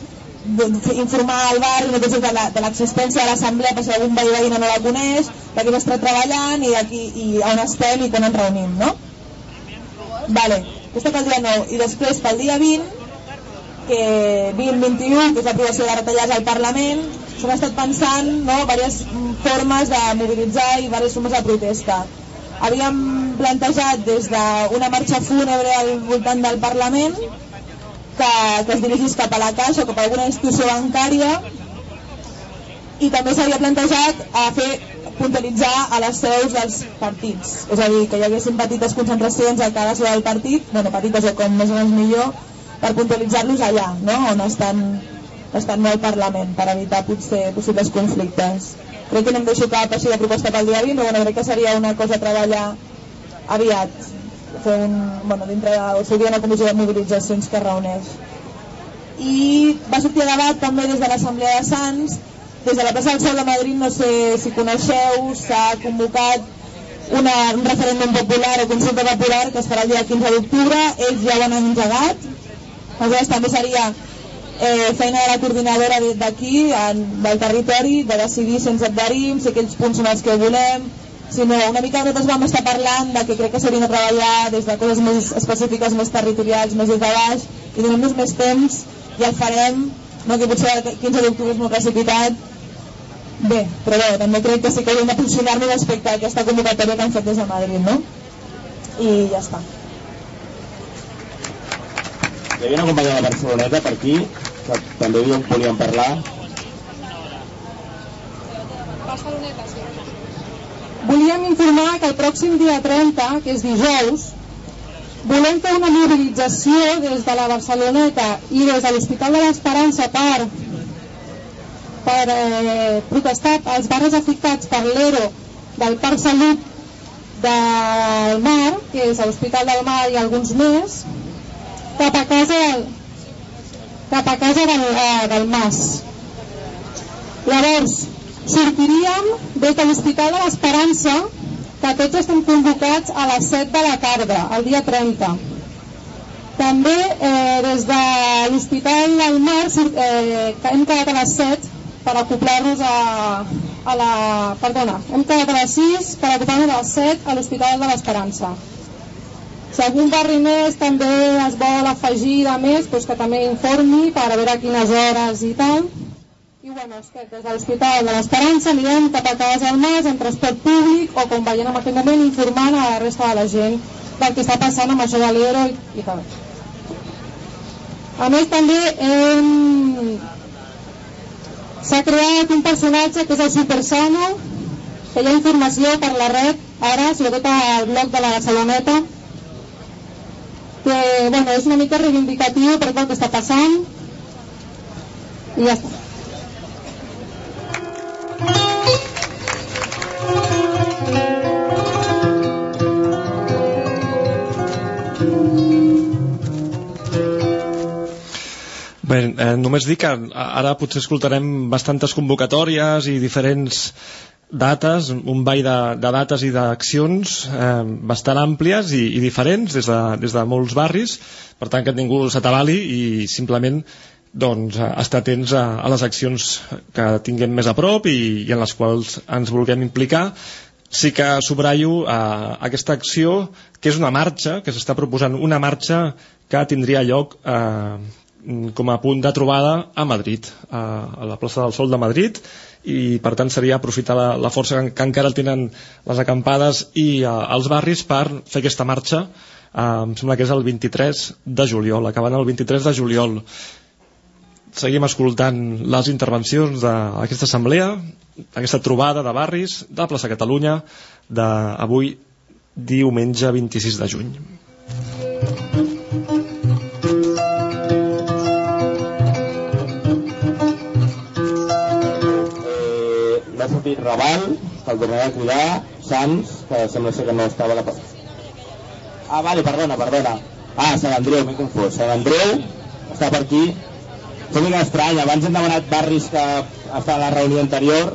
informar al barri no de l'existència de l'assemblea per si algun veí veïna no la coneix de què està treballant i, aquí, i on estem i quan ens reunim no? vale, aquesta pel dia 9 i després pel dia 20 que 2021 que és l'aprovació de retallades al Parlament s'han estat pensant no, diverses formes de mobilitzar i diverses formes de protesta. Havíem plantejat des d'una marxa fúnebre al voltant del Parlament que, que es dirigís cap a la Caixa o cap a alguna institució bancària i també s'havia plantejat a fer puntualitzar a les seus dels partits. És a dir, que hi haguessin petites concentracions a cada seu del partit bueno, petites o com més o menys millor per puntualitzar-los allà no? on estan, estan molt Parlament per evitar potser possibles conflictes. Crec que no em deixo cap així de proposta pel dia 20 però bueno, crec que seria una cosa a treballar aviat. Fer un, bueno, dintre de, o sigui, una comissió de mobilitzacions que reuneix. I va sortir a debat també des de l'Assemblea de Sants des de la plaça del Sol de Madrid no sé si coneixeu s'ha convocat una, un referèndum popular o consulta popular que es farà el dia 15 d'octubre. Ells ja ho han engegat. Aleshores també seria eh, feina de la coordinadora d'aquí, del territori, de decidir si ens adherim, si aquells punts són els que volem, si no, una mica nosaltres vam estar parlant de que crec que s'haurien de treballar des de coses més específiques, més territorials, més des de baix, i donem-nos més temps i el farem, no que potser el 15 d'octubre és molt precipitat, bé, però bé, també crec que sí que hauríem de funcionar-nos respecte a aquesta convocatòria que han fet des de Madrid, no? I ja està. Hi havia una companya de Barceloneta per aquí que també volíem parlar. Barceloneta, sí. Volíem informar que el pròxim dia 30, que és dijous, volem fer una mobilització des de la Barceloneta i des de l'Hospital de l'Esperança per, per eh, protestar als barris afectats per l'ERO del Parc Salut del Mar, que és l'Hospital del Mar i alguns més, cap a casa cap a casa del, eh, del Mas. Llavors, sortiríem des de l'Hospital de l'Esperança, que tots estem convocats a les 7 de la tarda, el dia 30. També eh, des de l'Hospital del Mar eh, hem quedat a les 7 per acoplar-nos a, a la... Perdona, hem quedat a les 6 per acoplar-nos a les 7 a l'Hospital de l'Esperança. Si algun barri més també es vol afegir de més, doncs que també informi per a veure quines hores i tal. I bueno, és que des de l'Hospital de l'Esperança anirem cap a Casa del Mas en transport públic o com veient en aquell moment informant a la resta de la gent del que està passant amb això de l'Ero i, i tal. A més també hem... s'ha creat un personatge que és el Supersano que hi ha informació per la red ara, sobretot al blog de la Barceloneta que bueno, és una mica reivindicatiu per tot el que està passant i ja està. Bé, Eh, només dic que ara potser escoltarem bastantes convocatòries i diferents dates, un ball de, de dates i d'accions eh, bastant àmplies i, i diferents des de, des de molts barris, per tant que ningú s'atabali i simplement doncs, estar atents a, a les accions que tinguem més a prop i, i en les quals ens vulguem implicar. Sí que subratllo eh, aquesta acció que és una marxa, que s'està proposant una marxa que tindria lloc eh, com a punt de trobada a Madrid, a, a la plaça del Sol de Madrid, i per tant seria aprofitar la, la força que, que encara tenen les acampades i uh, els barris per fer aquesta marxa uh, em sembla que és el 23 de juliol acabant el 23 de juliol. Seguim escoltant les intervencions d'aquesta assemblea aquesta trobada de barris de la plaça Catalunya d'avui diumenge 26 de juny ha sortit Raval, que el tornarà a cridar, Sants, que sembla ser que no estava a la... Ah, vale, perdona, perdona. Ah, Sant Andreu, m'he confós. Sant Andreu està per aquí. És una mica estrany, abans hem demanat barris que està a la reunió anterior.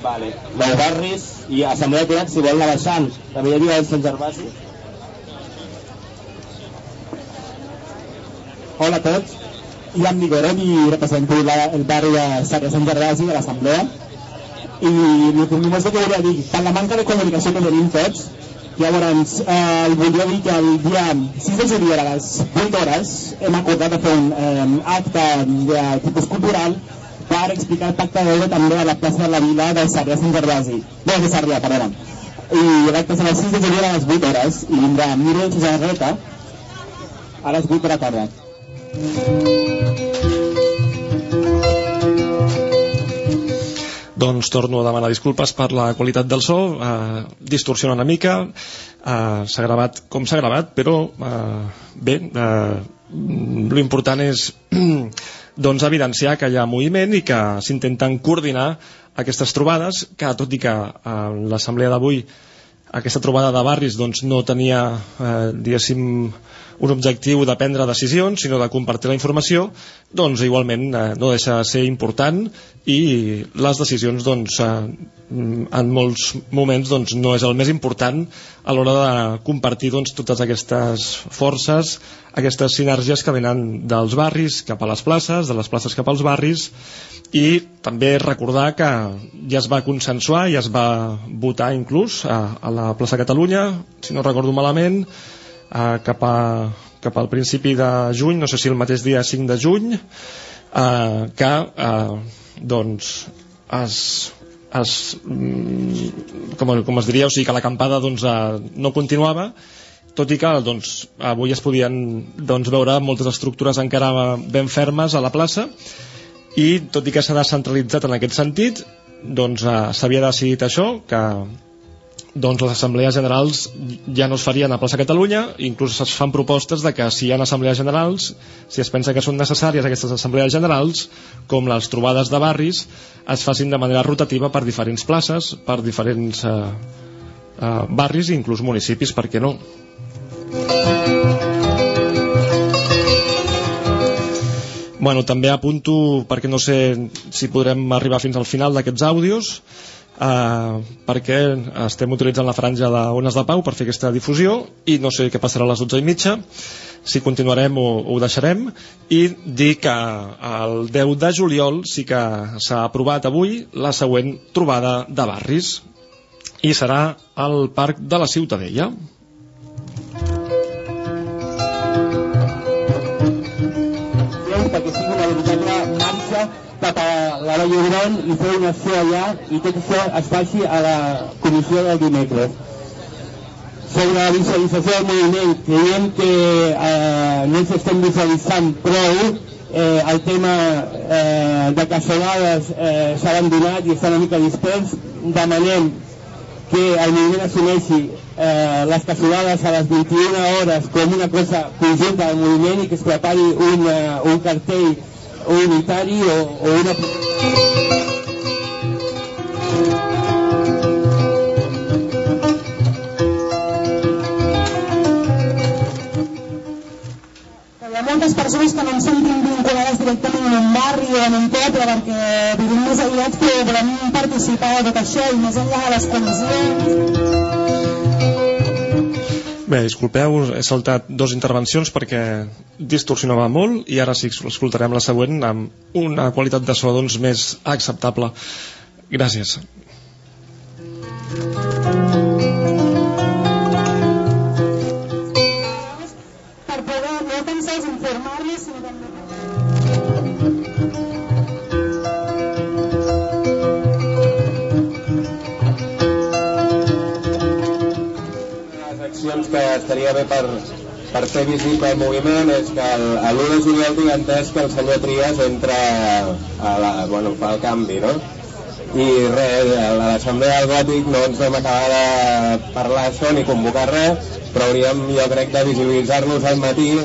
Vale, nou barris i Assemblea de si vol anar baixant. També hi havia el Sant Gervasi. Hola a tots. Ian Miguelón y represento la, el barri de Sària Sant Gervasi de l'Assemblea. I el que només que volia dir per la manca de comunicació que tenim tots llavors eh, volia dir que el dia 6 de juliol a les 8 hores hem acordat de fer un eh, acte de tipus cultural per explicar el pacte d'euro també a la plaça de la Vila de Sària Sant Gervasi. No, de Sària, perdona. I l'acte serà el 6 de juliol a les 8 hores i vindrà Miriam Reta a les 8 de la tarda doncs torno a demanar disculpes per la qualitat del so, eh, distorsiona una mica, eh, s'ha gravat com s'ha gravat, però eh, bé, eh, l'important és (clears throat) doncs, evidenciar que hi ha moviment i que s'intenten coordinar aquestes trobades, que tot i que eh, l'assemblea d'avui aquesta trobada de barris doncs, no tenia, eh, diguéssim, un objectiu de prendre decisions, sinó de compartir la informació, doncs igualment eh, no deixa de ser important i les decisions doncs, eh, en molts moments doncs, no és el més important a l'hora de compartir doncs, totes aquestes forces, aquestes sinergies que venen dels barris cap a les places, de les places cap als barris i també recordar que ja es va consensuar i es va votar inclús a, a la plaça Catalunya, si no recordo malament, eh, cap, a, cap al principi de juny, no sé si el mateix dia 5 de juny, eh, que eh, doncs es, es, mm, com, com es diria, o sigui que l'acampada doncs, eh, no continuava, tot i que doncs, avui es podien doncs, veure moltes estructures encara ben fermes a la plaça i tot i que s'ha descentralitzat en aquest sentit doncs eh, s'havia decidit això que doncs les assemblees generals ja no es farien a plaça Catalunya, inclús es fan propostes de que si hi ha assemblees generals, si es pensa que són necessàries aquestes assemblees generals, com les trobades de barris, es facin de manera rotativa per diferents places, per diferents eh, eh, barris i inclús municipis, per què no? Bueno, també apunto, perquè no sé si podrem arribar fins al final d'aquests àudios, eh, perquè estem utilitzant la franja d'Ones de Pau per fer aquesta difusió i no sé què passarà a les 12 i mitja. Si continuarem o, ho deixarem. I dir que el 10 de juliol sí que s'ha aprovat avui la següent trobada de barris. I serà al Parc de la Ciutadella d'Hebron i fer una acció allà i tot això es faci a la comissió del dimecres. Sobre la visualització del moviment, creiem que eh, no ens estem visualitzant prou, eh, el tema eh, de cassolades eh, s'ha abandonat i està una mica dispers, demanem que el moviment assumeixi eh, les cassolades a les 21 hores com una cosa conjunta del moviment i que es prepari una, un cartell unitari o, o una... Moltes persones que no ens sentim vinculades directament en un barri o en un poble perquè vivim més aïllats però volem participar de tot això i més enllà de les comissions Bé, disculpeu, he saltat dues intervencions perquè distorsionava molt i ara sí escoltarem la següent amb una qualitat de so doncs, més acceptable. Gràcies. per poder no tan sols informar-nos sinó també les accions que estaria bé per, per fer visible el moviment és que el- a l'1 de juliol tinc entès que el senyor Trias entra a la, bueno, fa el canvi, no? I res, a l'Assemblea del Gòtic no ens vam acabar de parlar això ni convocar res, però hauríem, jo crec, de visibilitzar-nos al matí,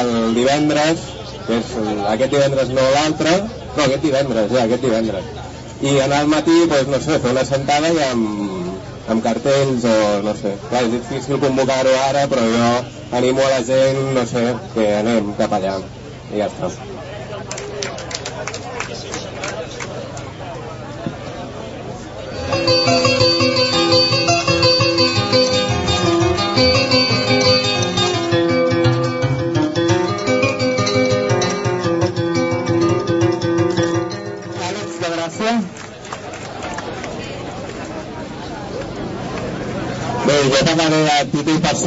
el divendres, que és aquest divendres no l'altre, no, aquest divendres, ja, aquest divendres. I anar al matí, doncs, no sé, fer una sentada i amb, amb cartells o no sé. Clar, és difícil convocar-ho ara, però jo animo a la gent, no sé, que anem cap allà. I ja està.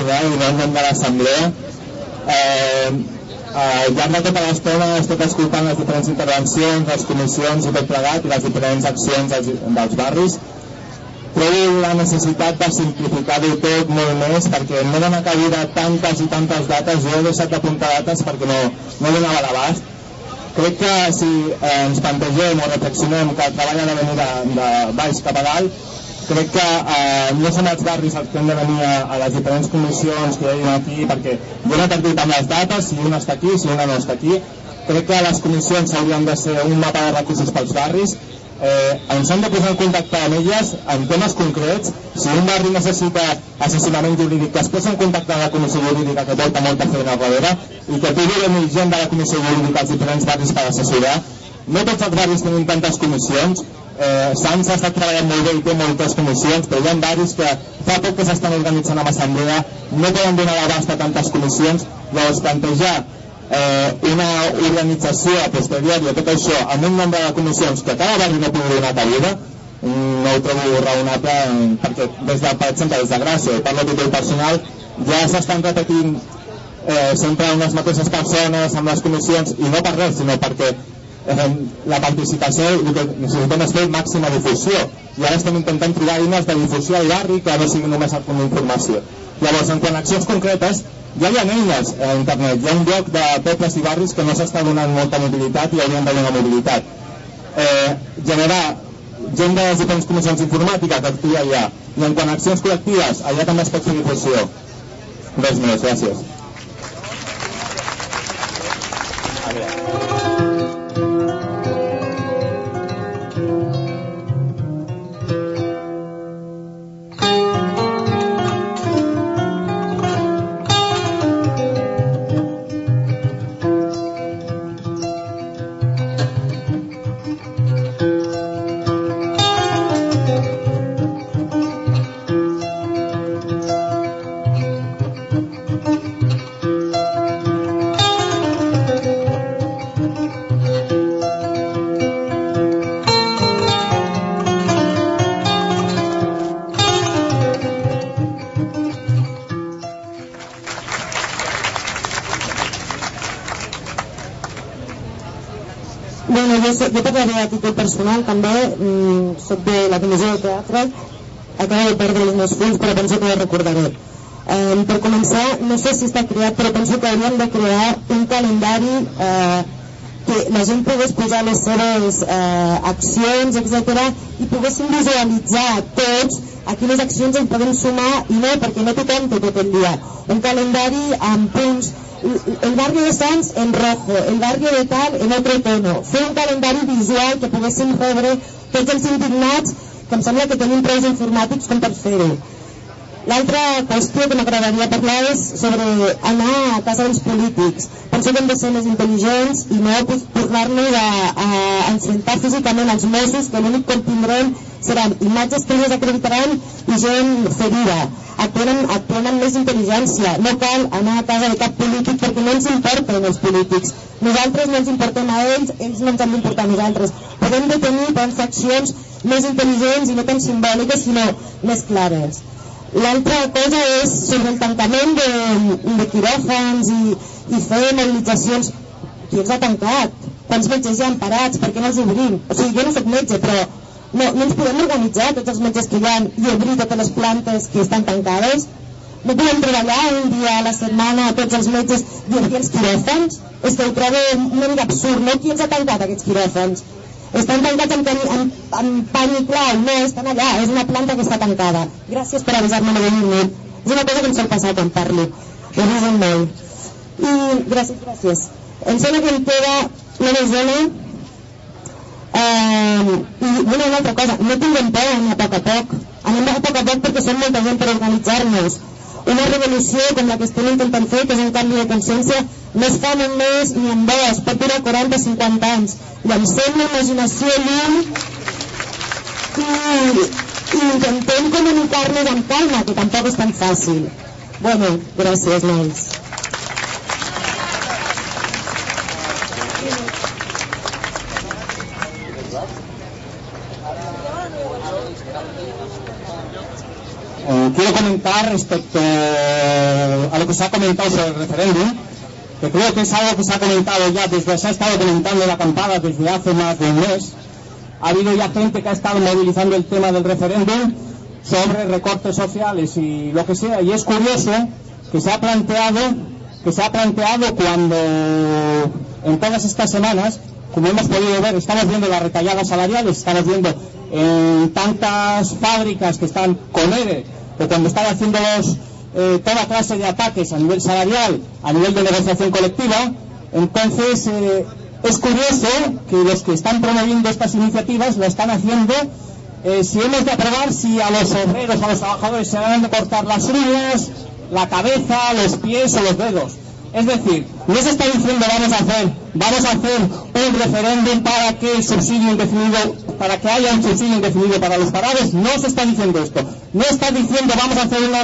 Personal i en nom de l'Assemblea. Eh, al llarg de tota l'estona he estat escoltant les diferents intervencions, les comissions i tot plegat i les diferents accions dels, dels barris. Trobo la necessitat de simplificar-ho tot molt més perquè no dona cabida tantes i tantes dates. Jo he deixat d'apuntar dates perquè no, no donava l'abast. Crec que si eh, ens plantegem o reflexionem que el treball ha de venir de, de baix cap a dalt, crec que eh, no som els barris els que hem de venir a, a les diferents comissions que hi ha aquí, perquè jo no he perdut amb les dates, si una està aquí, si una no està aquí. Crec que les comissions haurien de ser un mapa de recursos pels barris, eh, ens hem de posar en contacte amb elles en temes concrets. Si un barri necessita assessorament jurídic, que es posi en contacte amb la comissió jurídica que porta molta feina al darrere i que pugui venir gent de la comissió jurídica als diferents barris per assessorar. No tots els barris tenen tantes comissions, eh, Sants ha estat treballant molt bé i té moltes comissions, però hi ha barris que fa poc que s'estan organitzant amb assemblea, no poden donar l'abast a tantes comissions, llavors plantejar eh, una organització a posteriori a tot això amb un nombre de comissions que cada barri no pugui donar cabida mm, no ho trobo raonable eh, perquè des de, per exemple des de Gràcia, parlo a títol personal ja s'estan repetint eh, sempre unes mateixes persones amb les comissions i no per res, sinó perquè la participació el que necessitem és fer màxima difusió. I ara estem intentant trobar eines de difusió al barri que no sigui només el punt d'informació llavors en quant a accions concretes ja hi ha eines a internet, hi ha un bloc de pobles i barris que no s'està donant molta mobilitat i haurien de donar mobilitat. Eh, generar gent de les diferents comissions informàtiques que hi ha. I en quant a accions col·lectives allà també es pot fer difusió. Res més, gràcies a títol personal també, mm, soc de la comissió de teatre, acabo de perdre els meus fills però penso que ho recordaré. Eh, per començar, no sé si està creat però penso que hauríem de crear un calendari eh, que la gent pogués posar les seves eh, accions, etc i poguéssim visualitzar tots a quines accions ens podem sumar i no, perquè no tothom té tot el dia. Un calendari amb punts el barrio de Sants en rojo, el barrio de tal en otro tono. Fer un calendari visual que poguéssim rebre tots els indignats, que em sembla que tenim preus informàtics com per fer-ho. L'altra qüestió que m'agradaria parlar és sobre anar a casa dels polítics. Penso que hem de ser més intel·ligents i no tornar-nos a, a enfrontar físicament als Mossos, que l'únic que tindrem seran imatges que els acreditaran i gent ferida. Actuen, actuen amb més intel·ligència. No cal anar a casa de cap polític perquè no ens importen els polítics. Nosaltres no ens importem a ells, ells no ens han d'importar a nosaltres. Podem de tenir transaccions més intel·ligents i no tan simbòliques, sinó més clares. L'altra cosa és sobre el tancament de, de quiròfans i, i fer mobilitzacions. Qui els ha tancat? Quants metges hi han parats? Per què no els obrim? O sigui, jo no soc metge, però no, no ens podem organitzar tots els metges que hi ha i obrir totes les plantes que estan tancades? No podem treballar un dia a la setmana tots els metges i obrir els quiròfans? És que ho trobo una mica absurd, no? Qui els ha tancat aquests quiròfans? estan tancats amb, amb, amb pany clau, no, estan allà, és una planta que està tancada. Gràcies per avisar-me de minut. És una cosa que em sol passar quan parlo. M'avisen molt. I gràcies, gràcies. Em sembla que em queda una zona eh, i una altra cosa, no tinguem por anem a poc a poc anem a poc a poc perquè som molta gent per organitzar-nos una revolució com la que estem intentant fer, que és un canvi de consciència, no es fa en un mes ni en dos, pot durar 40-50 anys. Llancem la imaginació lluny i, i intentem comunicar-nos amb calma, que tampoc és tan fàcil. Bueno, gràcies, nois. Comentar respecto a lo que se ha comentado sobre el referéndum, que creo que es algo que se ha comentado ya desde, se ha estado comentando la acampada desde hace más de un mes. Ha habido ya gente que ha estado movilizando el tema del referéndum sobre recortes sociales y lo que sea, y es curioso que se ha planteado, que se ha planteado cuando en todas estas semanas, como hemos podido ver, estamos viendo las retalladas salariales, estamos viendo en tantas fábricas que están con ERE, que cuando están haciendo eh, toda clase de ataques a nivel salarial, a nivel de negociación colectiva, entonces eh, es curioso que los que están promoviendo estas iniciativas lo están haciendo eh, si hemos de aprobar si a los obreros, a los trabajadores se van a cortar las uñas, la cabeza, los pies o los dedos. Es decir, no se está diciendo vamos a hacer, vamos a hacer un referéndum para que el subsidio indefinido, para que haya un subsidio indefinido para los parados, no se está diciendo esto. No está diciendo vamos a hacer una,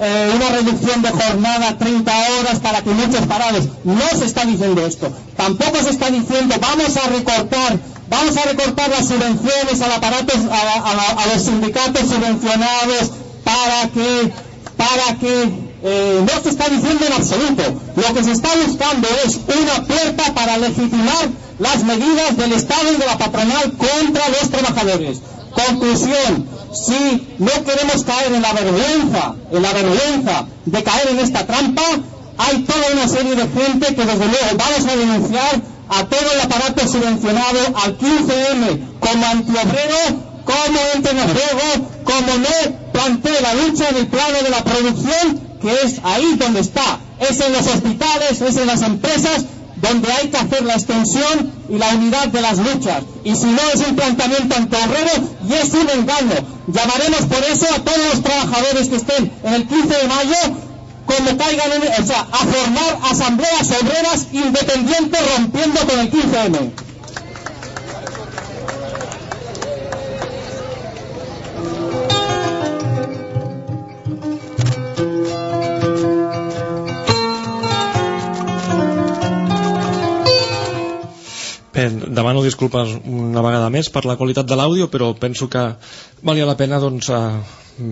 eh, una reducción de jornada 30 horas para que muchos parados. No se está diciendo esto. Tampoco se está diciendo vamos a recortar, vamos a recortar las subvenciones al aparato, a, a los sindicatos subvencionados para que, para que eh, no se está diciendo en absoluto. Lo que se está buscando es una puerta para legitimar las medidas del Estado y de la patronal contra los trabajadores. Conclusión, si no queremos caer en la vergüenza, en la vergüenza de caer en esta trampa, hay toda una serie de gente que desde luego vamos a denunciar a todo el aparato subvencionado, al 15M, como antiobrero, como ente como no plantea la lucha en el plano de la producción que es ahí donde está, es en los hospitales, es en las empresas donde hay que hacer la extensión y la unidad de las luchas. Y si no es un planteamiento antiorrero y es un engaño. Llamaremos por eso a todos los trabajadores que estén en el 15 de mayo como caigan en, o sea, a formar asambleas obreras independientes rompiendo con el 15M. Bé, demano disculpes una vegada més per la qualitat de l'àudio, però penso que valia la pena doncs, eh,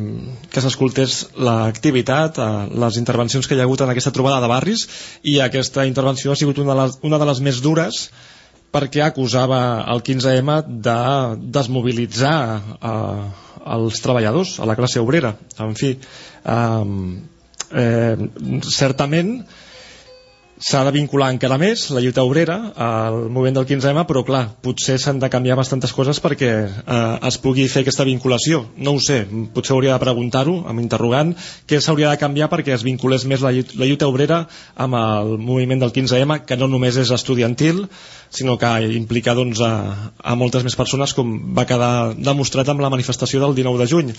que s'escoltés l'activitat, eh, les intervencions que hi ha hagut en aquesta trobada de barris, i aquesta intervenció ha sigut una de les, una de les més dures perquè acusava el 15M de desmobilitzar eh, els treballadors, a la classe obrera. En fi, eh, eh, certament s'ha de vincular encara més la lluita obrera al moviment del 15M, però clar, potser s'han de canviar bastantes coses perquè eh, es pugui fer aquesta vinculació. No ho sé, potser hauria de preguntar-ho, amb interrogant, què s'hauria de canviar perquè es vinculés més la, lluita, la lluita obrera amb el moviment del 15M, que no només és estudiantil, sinó que implica doncs, a, a moltes més persones com va quedar demostrat amb la manifestació del 19 de juny.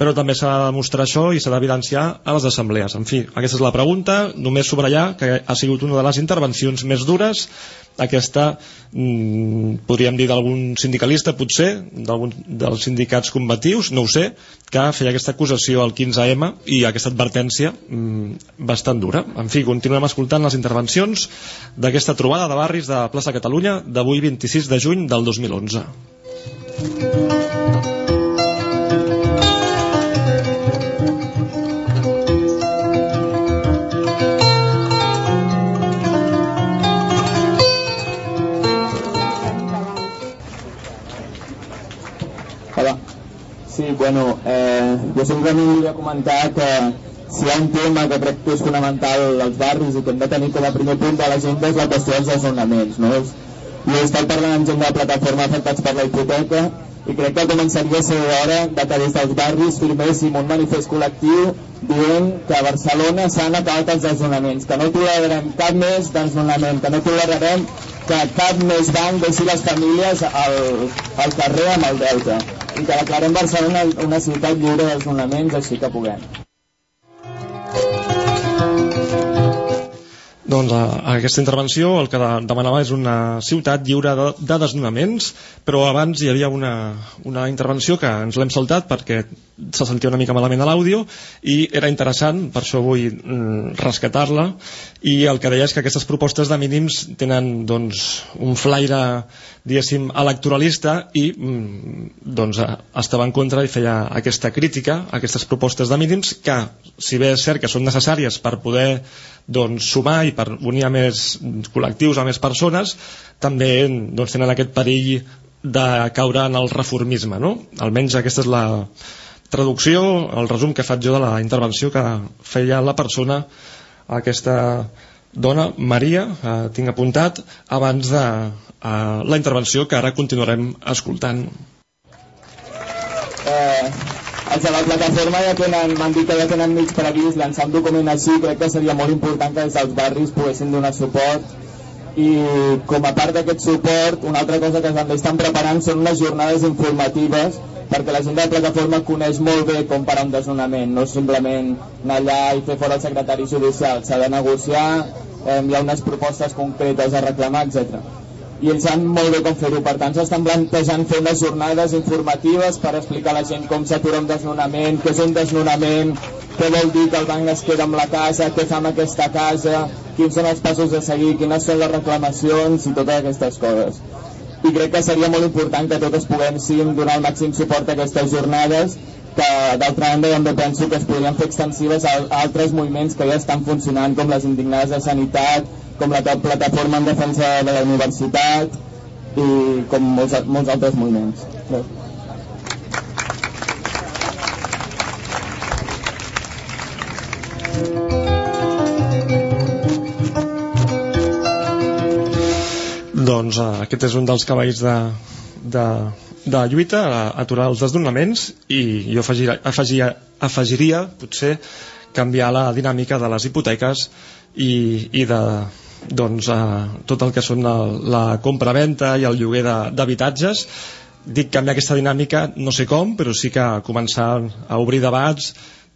Però també s'ha de demostrar això i s'ha d'evidenciar a les assemblees. En fi, aquesta és la pregunta, només sobrellar que ha sigut una de les intervencions més dures. Aquesta mm, podríem dir d'algun sindicalista potser, dels sindicats combatius, no ho sé que feia aquesta acusació al 15M i aquesta advertència mm, bastant dura. En fi, continuem escoltant les intervencions d'aquesta trobada de barris de plaça Catalunya d'avui 26 de juny del 2011 Sí, bueno, eh, jo simplement volia comentar que si hi ha un tema que crec que és fonamental als barris i que hem de tenir com a primer punt de l'agenda és la qüestió dels desnonaments. No? Jo he estat parlant amb gent de la plataforma afectats per la hipoteca i crec que començaria a ser hora de que des dels barris firméssim un manifest col·lectiu dient que a Barcelona s'han acabat els desnonaments, que no tolerarem cap més desnonament, que no tolerarem que cap més banc deixi les famílies al, al carrer amb el deute i que declarem Barcelona una ciutat lliure de desnonaments així que puguem. Doncs a, a aquesta intervenció el que de, demanava és una ciutat lliure de, de desnonaments, però abans hi havia una, una intervenció que ens l'hem saltat perquè se sentia una mica malament a l'àudio i era interessant, per això vull mm, rescatar-la i el que deia és que aquestes propostes de mínims tenen doncs, un flaire diguéssim electoralista i mm, doncs, estava en contra i feia aquesta crítica a aquestes propostes de mínims que si bé és cert que són necessàries per poder doncs, sumar i per unir a més col·lectius, a més persones també doncs, tenen aquest perill de caure en el reformisme no? almenys aquesta és la, traducció, el resum que faig jo de la intervenció que feia la persona aquesta dona, Maria, eh, tinc apuntat, abans de eh, la intervenció que ara continuarem escoltant. Eh, els de la plataforma ja tenen, m'han dit que ja tenen mig previst llançar un document així, crec que seria molt important que des dels barris poguessin donar suport i com a part d'aquest suport, una altra cosa que també estan preparant són unes jornades informatives perquè la gent de la plataforma coneix molt bé com parar un desnonament, no simplement anar allà i fer fora el secretari judicial, s'ha de negociar, eh, hi ha unes propostes concretes a reclamar, etc. I ells han molt bé com fer-ho, per tant s'estan plantejant fer unes jornades informatives per explicar a la gent com s'atura un desnonament, què és un desnonament, què vol dir que el banc es queda amb la casa, què fa amb aquesta casa, quins són els passos a seguir, quines són les reclamacions i totes aquestes coses i crec que seria molt important que totes puguem sí, donar el màxim suport a aquestes jornades que d'altra banda també penso que es podrien fer extensives a, altres moviments que ja estan funcionant com les indignades de sanitat com la plataforma en defensa de la universitat i com molts, molts altres moviments Doncs uh, aquest és un dels cavalls de, de, de lluita, a aturar els desdonaments i jo afegiria, afegiria, afegiria potser canviar la dinàmica de les hipoteques i, i de doncs, uh, tot el que són la, la compra-venta i el lloguer d'habitatges. Dic canviar aquesta dinàmica no sé com però sí que començar a obrir debats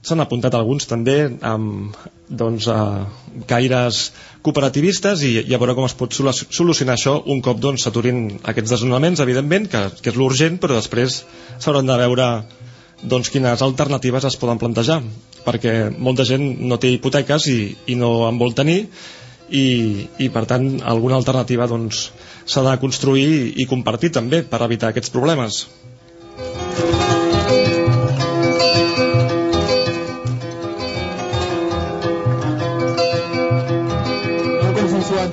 s'han apuntat alguns també amb doncs, eh, gaires cooperativistes i, i a veure com es pot solucionar això un cop doncs, s'aturin doncs, aquests desnonaments evidentment, que, que és l'urgent però després s'hauran de veure doncs, quines alternatives es poden plantejar perquè molta gent no té hipoteques i, i no en vol tenir i, i per tant alguna alternativa doncs, s'ha de construir i compartir també per evitar aquests problemes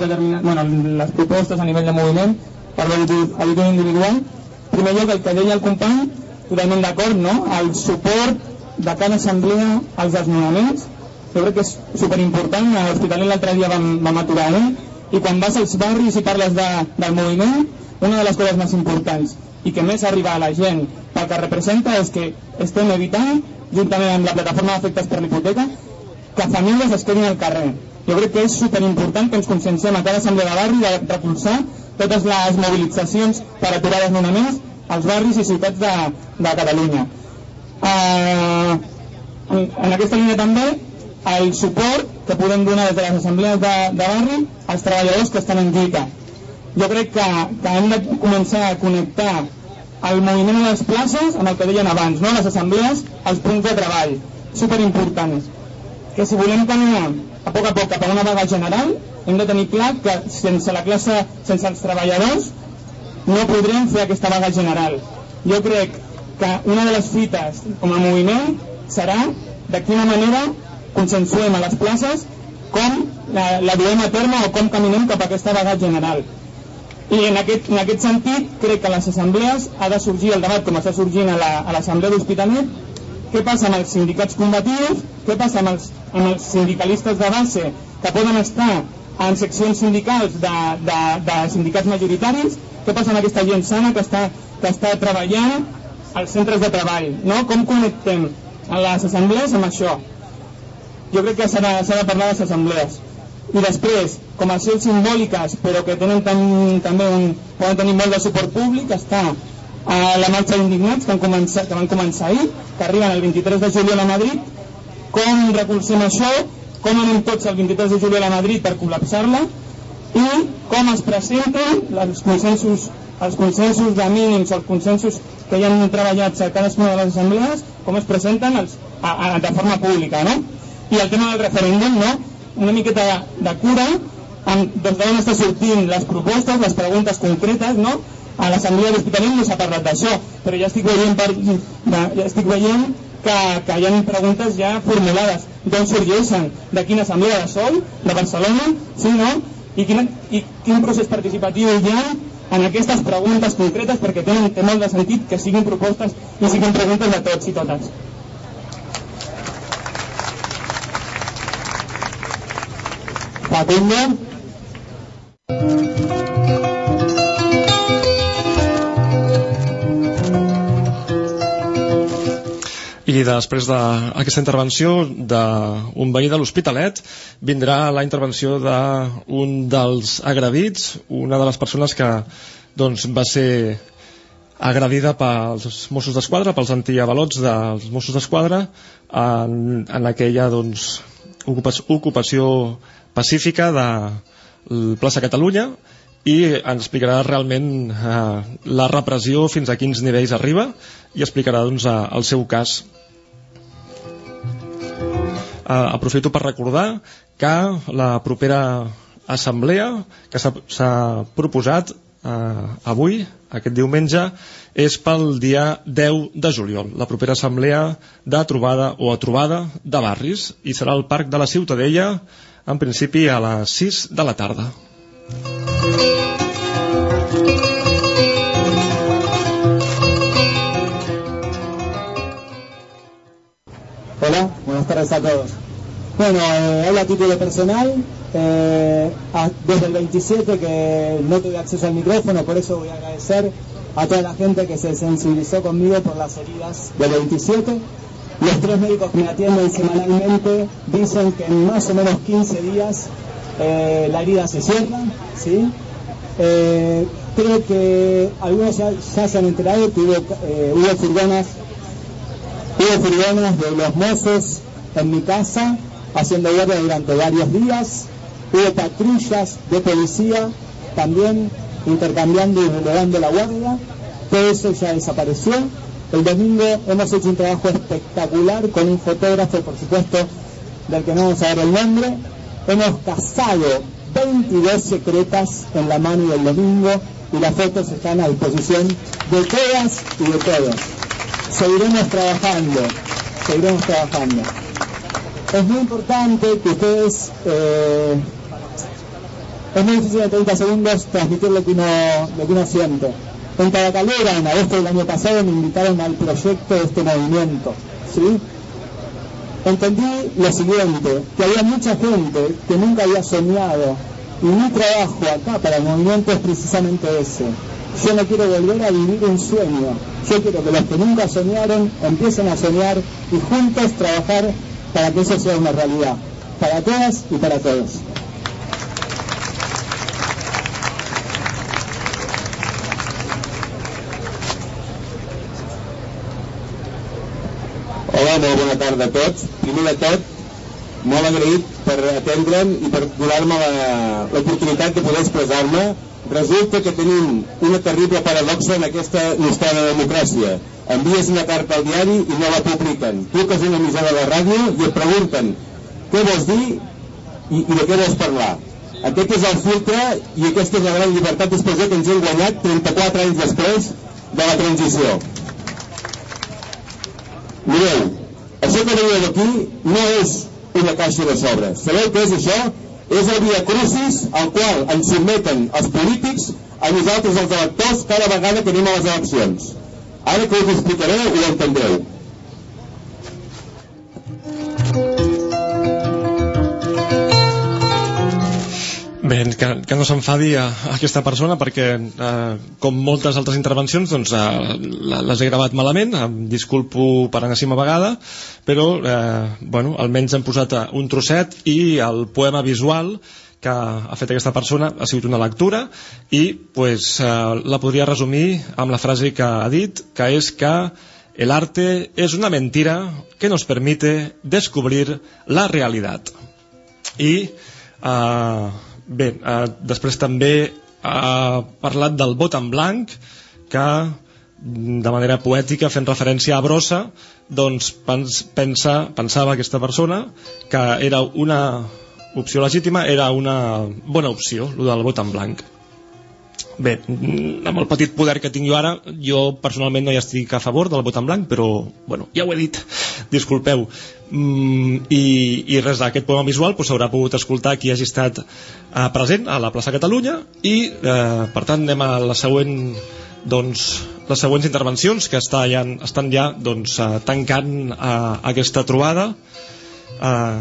determinat, bueno, les propostes a nivell de moviment per l'auditor individual. En primer lloc, el que deia el company, totalment d'acord, no? El suport de cada assemblea als desnonaments jo crec que és superimportant, a l'Hospitalet l'altre dia vam, vam aturar un, i quan vas als barris i parles de, del moviment, una de les coses més importants i que més arriba a la gent pel que representa és que estem evitant, juntament amb la plataforma d'efectes per l'hipoteca, que famílies es quedin al carrer. Jo crec que és superimportant que ens conscienciem a cada assemblea de barri de recolzar totes les mobilitzacions per aturar desnonaments als barris i ciutats de, de Catalunya. Uh, en, en aquesta línia també el suport que podem donar des de les assemblees de, de barri als treballadors que estan en lluita. Jo crec que, que hem de començar a connectar el moviment a les places amb el que deien abans, no? les assemblees, els punts de treball, superimportants. Que si volem caminar a poc a poc cap a una vaga general, hem de tenir clar que sense la classe, sense els treballadors, no podrem fer aquesta vaga general. Jo crec que una de les fites com a moviment serà de quina manera consensuem a les places com la, la duem a terme o com caminem cap a aquesta vaga general. I en aquest, en aquest sentit crec que a les assemblees ha de sorgir el debat com està sorgint a l'assemblea la, l'Hospitalet què passa amb els sindicats combatius, què passa amb els, amb els sindicalistes de base que poden estar en seccions sindicals de, de, de sindicats majoritaris, què passa amb aquesta gent sana que està, que està treballant als centres de treball, no? Com connectem les assemblees amb això? Jo crec que s'ha de, de parlar de les assemblees. I després, com a accions simbòliques, però que tenen tan, també un, poden tenir molt de suport públic, està a la marxa d'indignats que, que van començar ahir, que arriben el 23 de juliol a Madrid, com recolzem això, com anem tots el 23 de juliol a Madrid per col·lapsar-la i com es presenten els consensos, els consensos de mínims els consensos que ja han treballat a cadascuna de les assemblees, com es presenten els, a, a, de forma pública, no? I el tema del referèndum, no? Una miqueta de, de cura amb, doncs d'on estan sortint les propostes, les preguntes concretes, no? A l'Assemblea de l'Hospitalet no s'ha parlat d'això, però ja estic veient, per, ja estic veient que, que hi ha preguntes ja formulades. D'on sorgeixen? De quina assemblea de Sol? De Barcelona? Sí, no? I, quina, i quin procés participatiu hi ha en aquestes preguntes concretes perquè tenen, té molt de sentit que siguin propostes i siguin preguntes de tots i totes. Facundo. Després d'aquesta intervenció d'un veí de l'Hospitalet. Vindrà la intervenció d'un dels agredits, una de les persones que doncs, va ser agredida pels Mossos d'Esquadra, pels antiavalots dels Mossos d'Esquadra en, en aquella doncs, ocupació pacífica de plaça Catalunya i ens explicarà realment eh, la repressió fins a quins nivells arriba i explicarà doncs, eh, el seu cas eh, aprofito per recordar que la propera assemblea que s'ha proposat eh, avui, aquest diumenge, és pel dia 10 de juliol, la propera assemblea de trobada o a trobada de barris, i serà al Parc de la Ciutadella, en principi a les 6 de la tarda. Hola, buenas tardes a todos. Bueno, eh, a título personal. Eh, desde el 27 que no tuve acceso al micrófono, por eso voy a agradecer a toda la gente que se sensibilizó conmigo por las heridas del 27. Los tres médicos que me atienden semanalmente dicen que en más o menos 15 días eh, la herida se cierra. ¿sí? creo que algunos ya, se han enterado que hubo, hubo furgonas Hubo furgones de los mozos en mi casa haciendo guardia durante varios días. Hubo patrullas de policía también intercambiando y relevando la guardia. Todo eso ya desapareció. El domingo hemos hecho un trabajo espectacular con un fotógrafo, por supuesto, del que no vamos a dar el nombre. Hemos cazado 22 secretas en la mano del domingo y las fotos están a disposición de todas y de todos seguiremos trabajando, seguiremos trabajando. Es muy importante que ustedes, eh, es muy difícil en 30 segundos transmitir lo que uno, lo que siente. En Tabacalera, en agosto del año pasado, me invitaron al proyecto de este movimiento, ¿sí? entendí lo siguiente, que había mucha gente que nunca había soñado y mi trabajo acá para el movimiento es precisamente ese. Yo no quiero volver a vivir un sueño, yo quiero que los que nunca soñaron empiecen a soñar y juntos trabajar para que eso sea una realidad, para todas y para todos. Hola, molt bona tarda a tots. Primer de tot, molt agraït per atendre'm i per donar-me l'oportunitat de poder expressar-me. Resulta que tenim una terrible paradoxa en aquesta nostra democràcia. Envies una carta al diari i no la publiquen. Truques una emissora de ràdio i et pregunten què vols dir i, i de què vols parlar. Aquest és el filtre i aquesta és la gran llibertat d'expressió que ens hem guanyat 34 anys després de la transició. Mireu, això que veieu aquí no és una caixa de sobres. Sabeu què és això? És el via crucis al qual ens sotmeten els polítics a nosaltres els electors cada vegada que anem a les eleccions. Ara que us explicaré ho entendreu. Bé, que, que no s'enfadi a, aquesta persona perquè, eh, com moltes altres intervencions, doncs, eh, les he gravat malament, em disculpo per enèsima vegada, però, eh, bueno, almenys hem posat eh, un trosset i el poema visual que ha fet aquesta persona ha sigut una lectura i pues, eh, la podria resumir amb la frase que ha dit, que és que el arte es una mentira que nos permite descubrir la realidad. I eh, bé, eh, després també ha parlat del vot en blanc que mm, de manera poètica fent referència a Brossa doncs pens, pensa, pensava aquesta persona que era una opció legítima era una bona opció, el del vot en blanc Bé, amb el petit poder que tinc jo ara, jo personalment no hi estic a favor del vot en blanc, però, bueno, ja ho he dit, disculpeu. Mm, i, I res, aquest poema visual doncs, s'haurà pogut escoltar qui hagi estat eh, present a la plaça Catalunya i, eh, per tant, anem a la següent doncs, les següents intervencions que està ja, estan ja doncs, eh, tancant eh, aquesta trobada eh,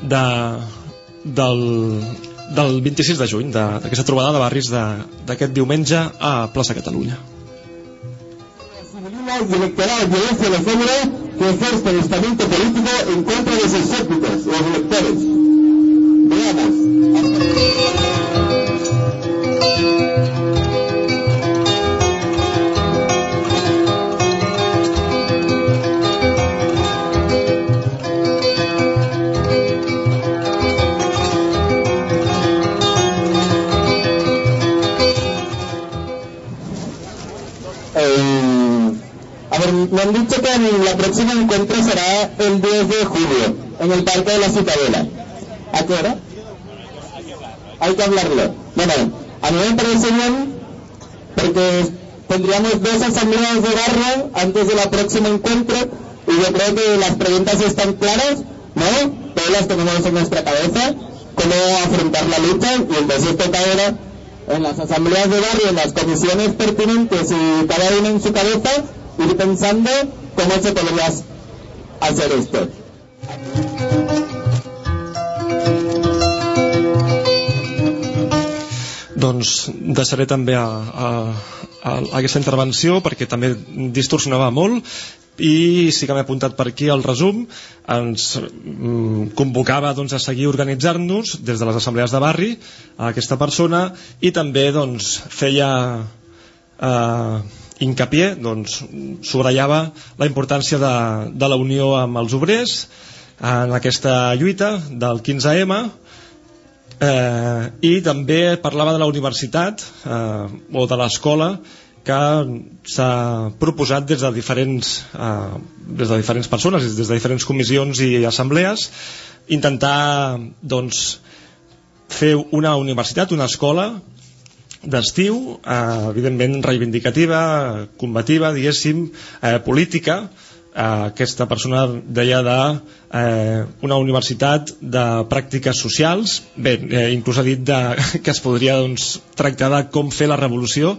de, del, del 26 de juny, d'aquesta trobada de barris d'aquest diumenge a plaça Catalunya. electoral violencia de género que el estamento político en contra de sus súbditos, los electores. La próxima encuentro será el 10 de julio, en el Parque de la Citadela. ¿A qué hora? Hay que hablarlo. Bueno, a mí me parece bien porque tendríamos dos asambleas de barrio antes de la próxima encuentro y yo creo que las preguntas están claras, ¿no? Todas las tenemos en nuestra cabeza, cómo afrontar la lucha y entonces toca ahora en las asambleas de barrio, en las comisiones pertinentes y cada uno en su cabeza ir pensando cómo se podría hacer esto. Doncs deixaré també a, a, a, aquesta intervenció perquè també distorsionava molt i sí que m'he apuntat per aquí el resum ens mm, convocava doncs, a seguir organitzant-nos des de les assemblees de barri a aquesta persona i també doncs, feia eh, hincapié doncs, subratllava la importància de, de la unió amb els obrers en aquesta lluita del 15M eh, i també parlava de la universitat eh, o de l'escola que s'ha proposat des de diferents eh, des de diferents persones, des de diferents comissions i assemblees intentar doncs fer una universitat, una escola d'estiu, eh, evidentment reivindicativa, combativa, diguéssim, eh, política, eh, aquesta persona deia de eh, una universitat de pràctiques socials. Bé, eh, inclús ha dit de, (laughs) que es podria doncs, tractar de com fer la revolució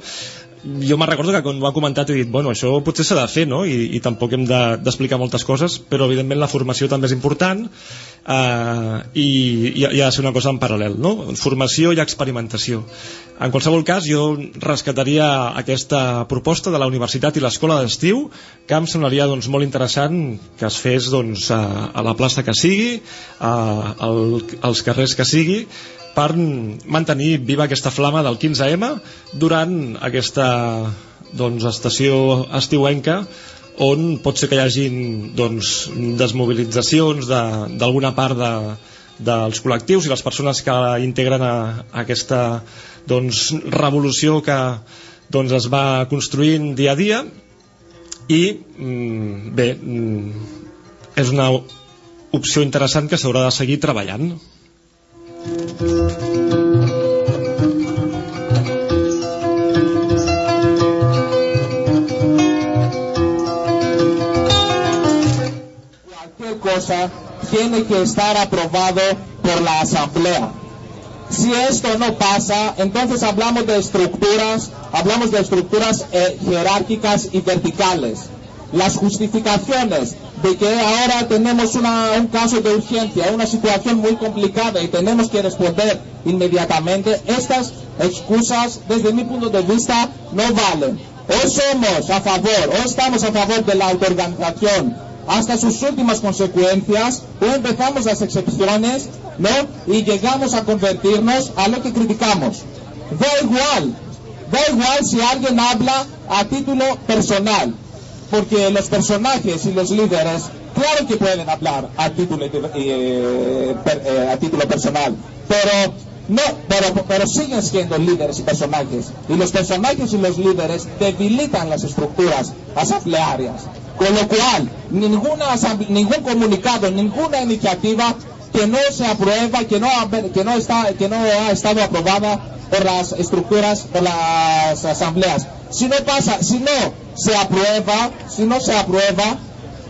jo me'n recordo que quan ho ha comentat he dit, bueno, això potser s'ha de fer, no? I, i tampoc hem d'explicar de, moltes coses, però evidentment la formació també és important eh, i, i, i ha de ser una cosa en paral·lel, no? Formació i experimentació. En qualsevol cas, jo rescataria aquesta proposta de la universitat i l'escola d'estiu, que em semblaria doncs, molt interessant que es fes doncs, a, a la plaça que sigui, a, al, als carrers que sigui, per mantenir viva aquesta flama del 15M durant aquesta doncs, estació estiuenca on pot ser que hi hagi doncs, desmobilitzacions d'alguna de, part de, dels col·lectius i les persones que integren a, a aquesta doncs, revolució que doncs, es va construint dia a dia. I mm, bé mm, és una opció interessant que s'haurà de seguir treballant Cualquier cosa tiene que estar aprobado por la Asamblea. Si esto no pasa, entonces hablamos de estructuras, hablamos de estructuras eh, jerárquicas y verticales. Las justificaciones de que ahora tenemos una, un caso de urgencia, una situación muy complicada y tenemos que responder inmediatamente, estas excusas, desde mi punto de vista, no valen. O somos a favor, o estamos a favor de la autoorganización hasta sus últimas consecuencias, o empezamos las excepciones, ¿no? Y llegamos a convertirnos a lo que criticamos. Da igual, da igual si alguien habla a título personal, porque los personajes y los líderes, claro que pueden hablar a título, eh, per, eh, a título personal, pero no, pero, pero siguen siendo líderes y personajes. Y los personajes y los líderes debilitan las estructuras asamblearias. Con lo cual, ninguna ningún comunicado, ninguna iniciativa que no se aprueba, que no, que no, está, que no ha estado aprobada por las estructuras, por las asambleas. Si no pasa, si no se aprueba, si no se aprueba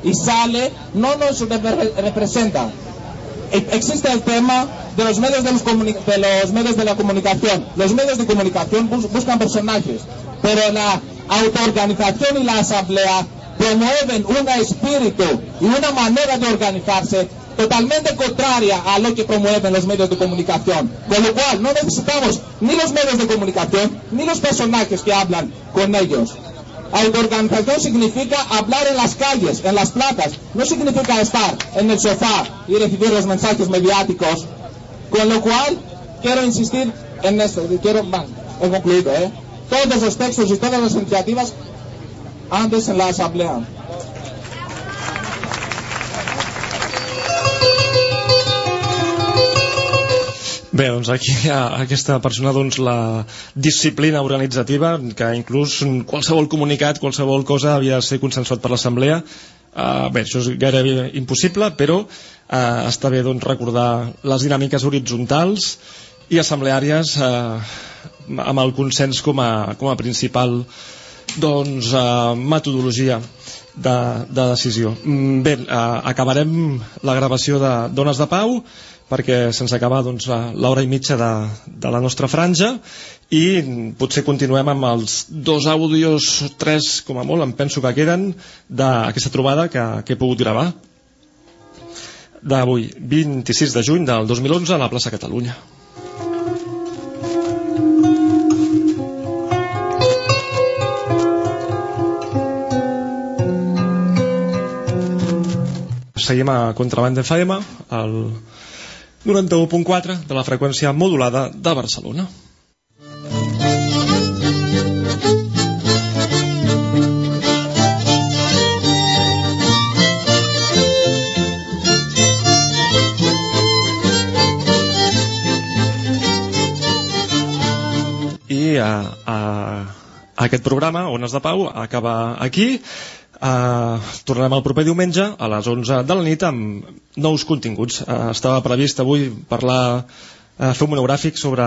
y sale, no nos representa. Existe el tema de los medios de los, de los medios de la comunicación. Los medios de comunicación bus buscan personajes, pero la autoorganización y la asamblea promueven un espíritu y una manera de organizarse totalmente contraria a lo que promueven los medios de comunicación. Con lo cual, no necesitamos ni los medios de comunicación ni los personajes que hablan con ellos. Autoorganización significa hablar en las calles, en las plazas. No significa estar en el sofá y recibir los mensajes mediáticos. Con lo cual, quiero insistir en esto. Quiero, bueno, he concluido, ¿eh? Todos los textos y todas las iniciativas antes en la asamblea. Bé, doncs aquí hi ha aquesta persona doncs, la disciplina organitzativa que inclús qualsevol comunicat, qualsevol cosa havia de ser consensuat per l'assemblea uh, bé, això és gairebé impossible però uh, està bé doncs, recordar les dinàmiques horitzontals i assembleàries uh, amb el consens com a, com a principal doncs, uh, metodologia de, de decisió. Mm, bé, uh, acabarem la gravació de Dones de Pau perquè se'ns acaba doncs, l'hora i mitja de, de la nostra franja i potser continuem amb els dos àudios, tres com a molt, em penso que queden, d'aquesta trobada que, que he pogut gravar d'avui, 26 de juny del 2011 a la plaça Catalunya. Seguim a Contrabanda FM, el 91.4 de la freqüència modulada de Barcelona. I a, a, a aquest programa, Ones de Pau, acaba aquí Uh, tornarem el proper diumenge a les 11 de la nit amb nous continguts. Uh, estava previst avui parlar uh, fer un monogràfic sobre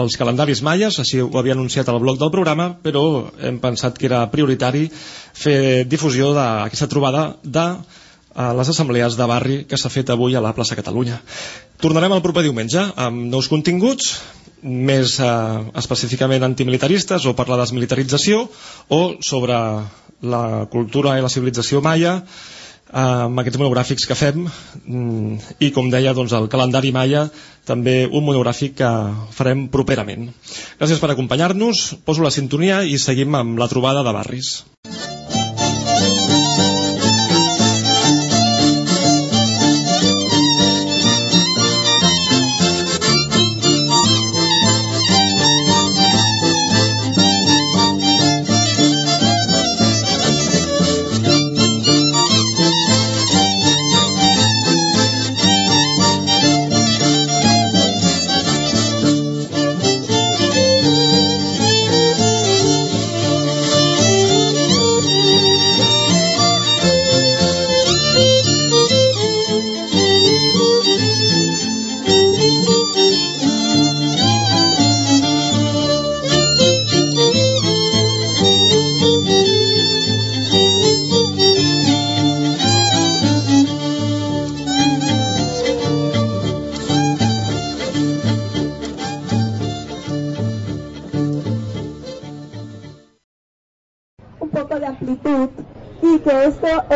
els calendaris maies, així ho havia anunciat al blog del programa, però hem pensat que era prioritari fer difusió d'aquesta trobada de les assemblees de barri que s'ha fet avui a la plaça Catalunya. Tornarem el proper diumenge amb nous continguts més eh, específicament antimilitaristes o per la desmilitarització o sobre la cultura i la civilització maia eh, amb aquests monogràfics que fem. Mm, i com deia doncs, el calendari maia també un monogràfic que farem properament. Gràcies per acompanyar-nos poso la sintonia i seguim amb la trobada de barris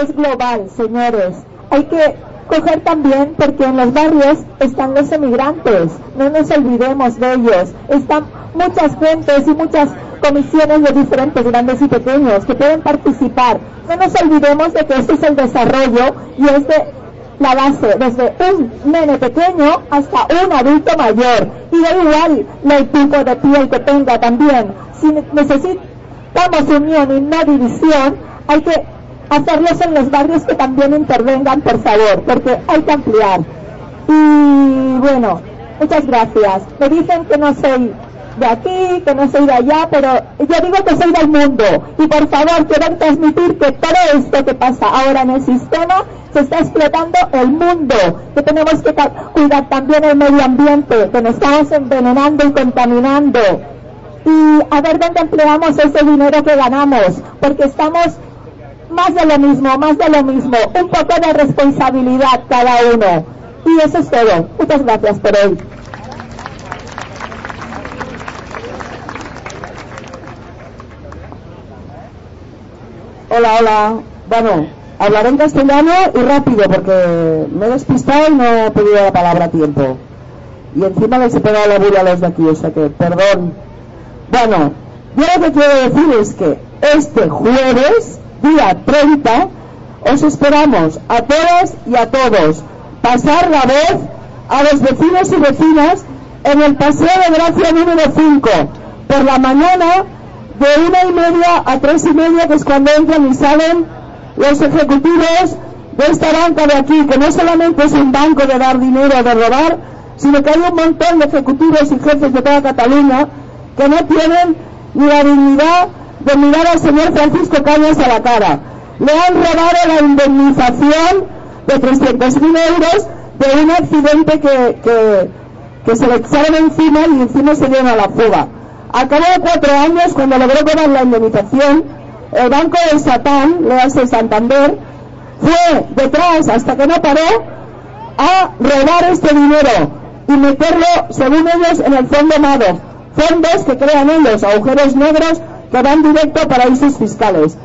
es global, señores. Hay que coger también porque en los barrios están los emigrantes, no nos olvidemos de ellos. Están muchas gentes y muchas comisiones de diferentes grandes y pequeños que pueden participar. No nos olvidemos de que este es el desarrollo y es de la base, desde un nene pequeño hasta un adulto mayor. Y da igual el tipo de piel que tenga también. Si necesitamos unión y no división, hay que hacerlos en los barrios que también intervengan, por favor, porque hay que ampliar. Y bueno, muchas gracias. Me dicen que no soy de aquí, que no soy de allá, pero yo digo que soy del mundo. Y por favor, quiero transmitir que todo esto que pasa ahora en el sistema se está explotando el mundo, que tenemos que cuidar también el medio ambiente, que nos estamos envenenando y contaminando. Y a ver dónde empleamos ese dinero que ganamos, porque estamos más de lo mismo, más de lo mismo, un poco de responsabilidad cada uno. Y eso es todo. Muchas gracias por hoy. Hola, hola. Bueno, hablaré en castellano y rápido porque me he despistado y no he pedido la palabra a tiempo. Y encima les he pegado la bulla a los de aquí, o sea que, perdón. Bueno, yo lo que quiero decir es que este jueves, día 30, os esperamos a todas y a todos. Pasar la voz a los vecinos y vecinas en el Paseo de Gracia número 5 por la mañana de una y media a tres y media que es cuando entran y salen los ejecutivos de esta banca de aquí que no solamente es un banco de dar dinero de robar sino que hay un montón de ejecutivos y jefes de toda Cataluña que no tienen ni la dignidad de mirar al señor Francisco Cañas a la cara le han robado la indemnización de 300.000 euros de un accidente que, se le echaron encima y encima se dieron a la fuga. A cabo de cuatro años, cuando logró cobrar la indemnización, el Banco del Satán, le hace Santander, fue detrás hasta que no paró a robar este dinero y meterlo, según ellos, en el fondo Madoff. Fondos que crean ellos, agujeros negros que van directo a paraísos fiscales.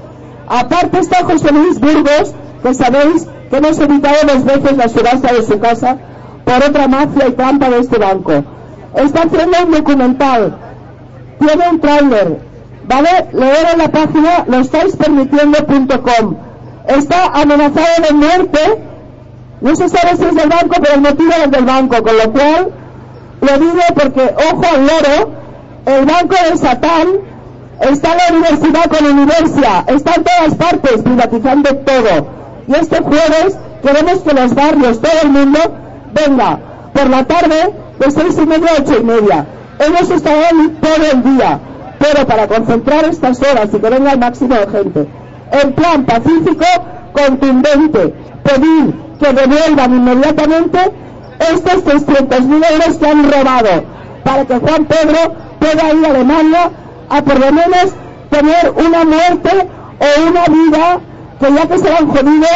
Aparte está José Luis Burgos, que sabéis que hemos evitado dos veces la subasta de su casa por otra mafia y trampa de este banco. Está haciendo un documental, tiene un tráiler, ¿vale? Leer en la página lo estáis permitiendo.com. Está amenazado de muerte, no se sabe si es del banco, pero el motivo es del banco, con lo cual lo digo porque, ojo al loro, el banco de Satán está la universidad con Universia, está en todas partes privatizando todo. Y este jueves queremos que los barrios, todo el mundo, venga por la tarde de seis y media a ocho y media. Ellos estarán todo el día, pero para concentrar estas horas y que venga el máximo de gente. En plan pacífico, contundente, pedir que devuelvan inmediatamente estos 300.000 euros que han robado para que Juan Pedro pueda ir a Alemania a por lo menos tener una muerte o una vida que ya que se han jodido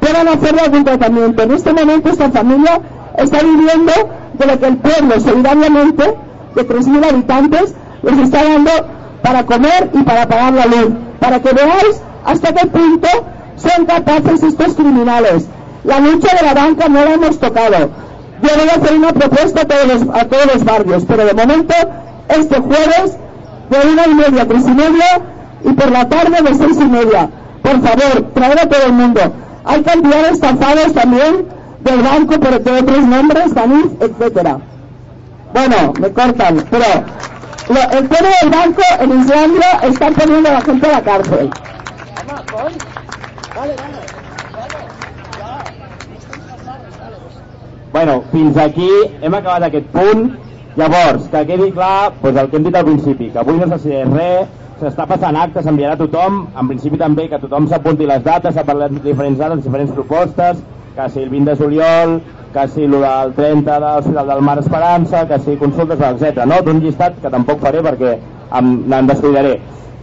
puedan hacerle algún tratamiento. En este momento esta familia está viviendo de lo que el pueblo solidariamente de 3.000 habitantes les está dando para comer y para pagar la luz. Para que veáis hasta qué punto son capaces estos criminales. La lucha de la banca no la hemos tocado. Yo voy a hacer una propuesta a todos los barrios, pero de momento, este jueves, de una y media tres y media, y por la tarde de seis y media. Por favor, traer a todo el mundo. Hay cantidad de estafados también del banco por de otros nombres, Banif, etcétera. Bueno, me cortan, pero el tema del banco en Islandia están poniendo a la gente a la cárcel. Bueno, fins aquí hem acabat aquest punt. Llavors, que quedi clar doncs el que hem dit al principi, que avui no s'ha res, s'està passant acte, s'enviarà a tothom, en principi també que tothom s'apunti les dates, s'ha parlat de diferents dates, diferents propostes, que si el 20 de juliol, que si el del 30 de l'Hospital del Mar Esperança, que si consultes, etc. No? D'un llistat que tampoc faré perquè em, em descuidaré.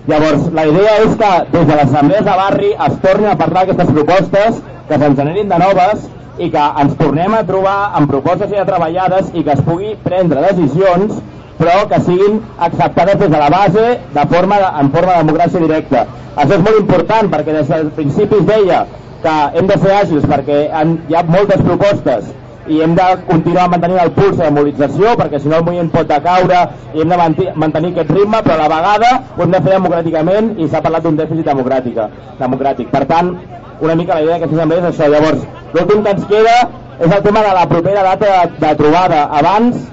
Llavors, la idea és que des de les assemblees de barri es tornin a parlar d'aquestes propostes, que se'n generin de noves i que ens tornem a trobar amb propostes ja treballades i que es pugui prendre decisions però que siguin acceptades des de la base de forma de, en forma de democràcia directa. Això és molt important perquè des del principi es deia que hem de ser àgils perquè han, hi ha moltes propostes i hem de continuar mantenint el puls de mobilització perquè si no el moviment pot decaure i hem de mantenir aquest ritme però a la vegada ho hem de fer democràticament i s'ha parlat d'un dèficit democràtica, democràtic. Per tant, una mica la idea d'aquesta assemblea és això. Llavors, l'últim que ens queda és el tema de la propera data de, de trobada. Abans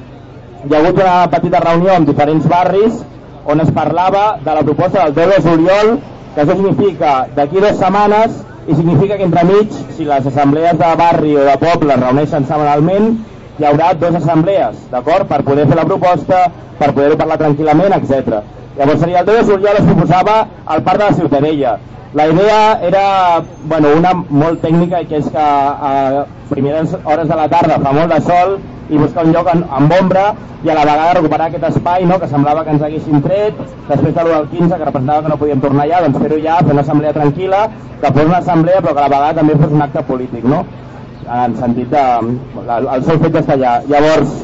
hi ha hagut una petita reunió amb diferents barris on es parlava de la proposta del 10 de juliol, que això significa d'aquí dues setmanes i significa que entremig, si les assemblees de barri o de poble reuneixen setmanalment, hi haurà dues assemblees, d'acord? Per poder fer la proposta, per poder-ho parlar tranquil·lament, etc. Llavors seria el 10 de juliol es proposava al Parc de la Ciutadella. La idea era bueno, una molt tècnica, que és que a primeres hores de la tarda fa molt de sol i buscar un lloc en, amb ombra i a la vegada recuperar aquest espai no, que semblava que ens haguessin tret després de l'1 del 15 que representava que no podíem tornar allà doncs fer-ho ja, fer una assemblea tranquil·la que fos una assemblea però que a la vegada també fos un acte polític no? en sentit de el, el sol fet d'estar allà llavors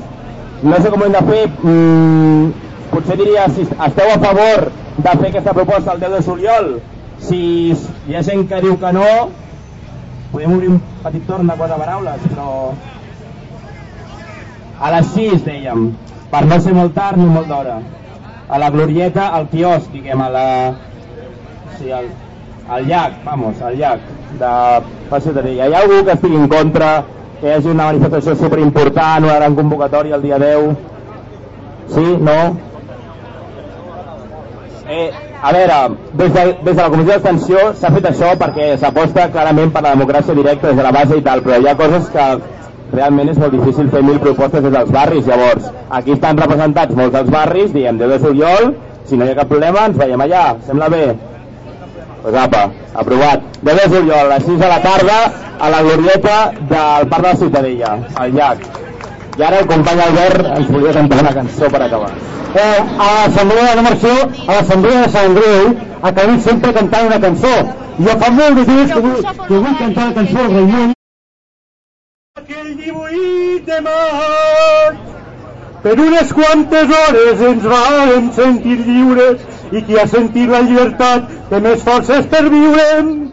no sé com ho hem de fer mm, potser diria si esteu a favor de fer aquesta proposta el 10 de juliol si hi ha gent que diu que no podem obrir un petit torn de quatre paraules però a les 6 dèiem per no ser molt tard ni molt d'hora a la glorieta, al quiosc diguem, a la sí, al, al llac, vamos, al llac de Passeteria. Hi ha algú que estigui en contra que hi hagi una manifestació superimportant, una gran convocatòria el dia 10? Sí? No? Eh, a veure, des de, des de la Comissió d'Extensió s'ha fet això perquè s'aposta clarament per la democràcia directa des de la base i tal, però hi ha coses que realment és molt difícil fer mil propostes des dels barris, llavors aquí estan representats molts dels barris, diem 10 de juliol, si no hi ha cap problema ens veiem allà, sembla bé? Pues apa, aprovat. 10 de juliol, a les 6 de la tarda, a la glorieta del Parc de la Ciutadella, al llac. I ara el company Albert ens volia cantar una cançó per acabar. Eh, a l'assemblea de Marció, a l'assemblea de Sant Andreu, acabem sempre cantant una cançó. Jo fa molt de temps que vull, que vull cantar la cançó del Raimon. Aquell 18 de maig per unes quantes hores ens vam sentir lliures i qui ha sentit la llibertat té més forces per viure.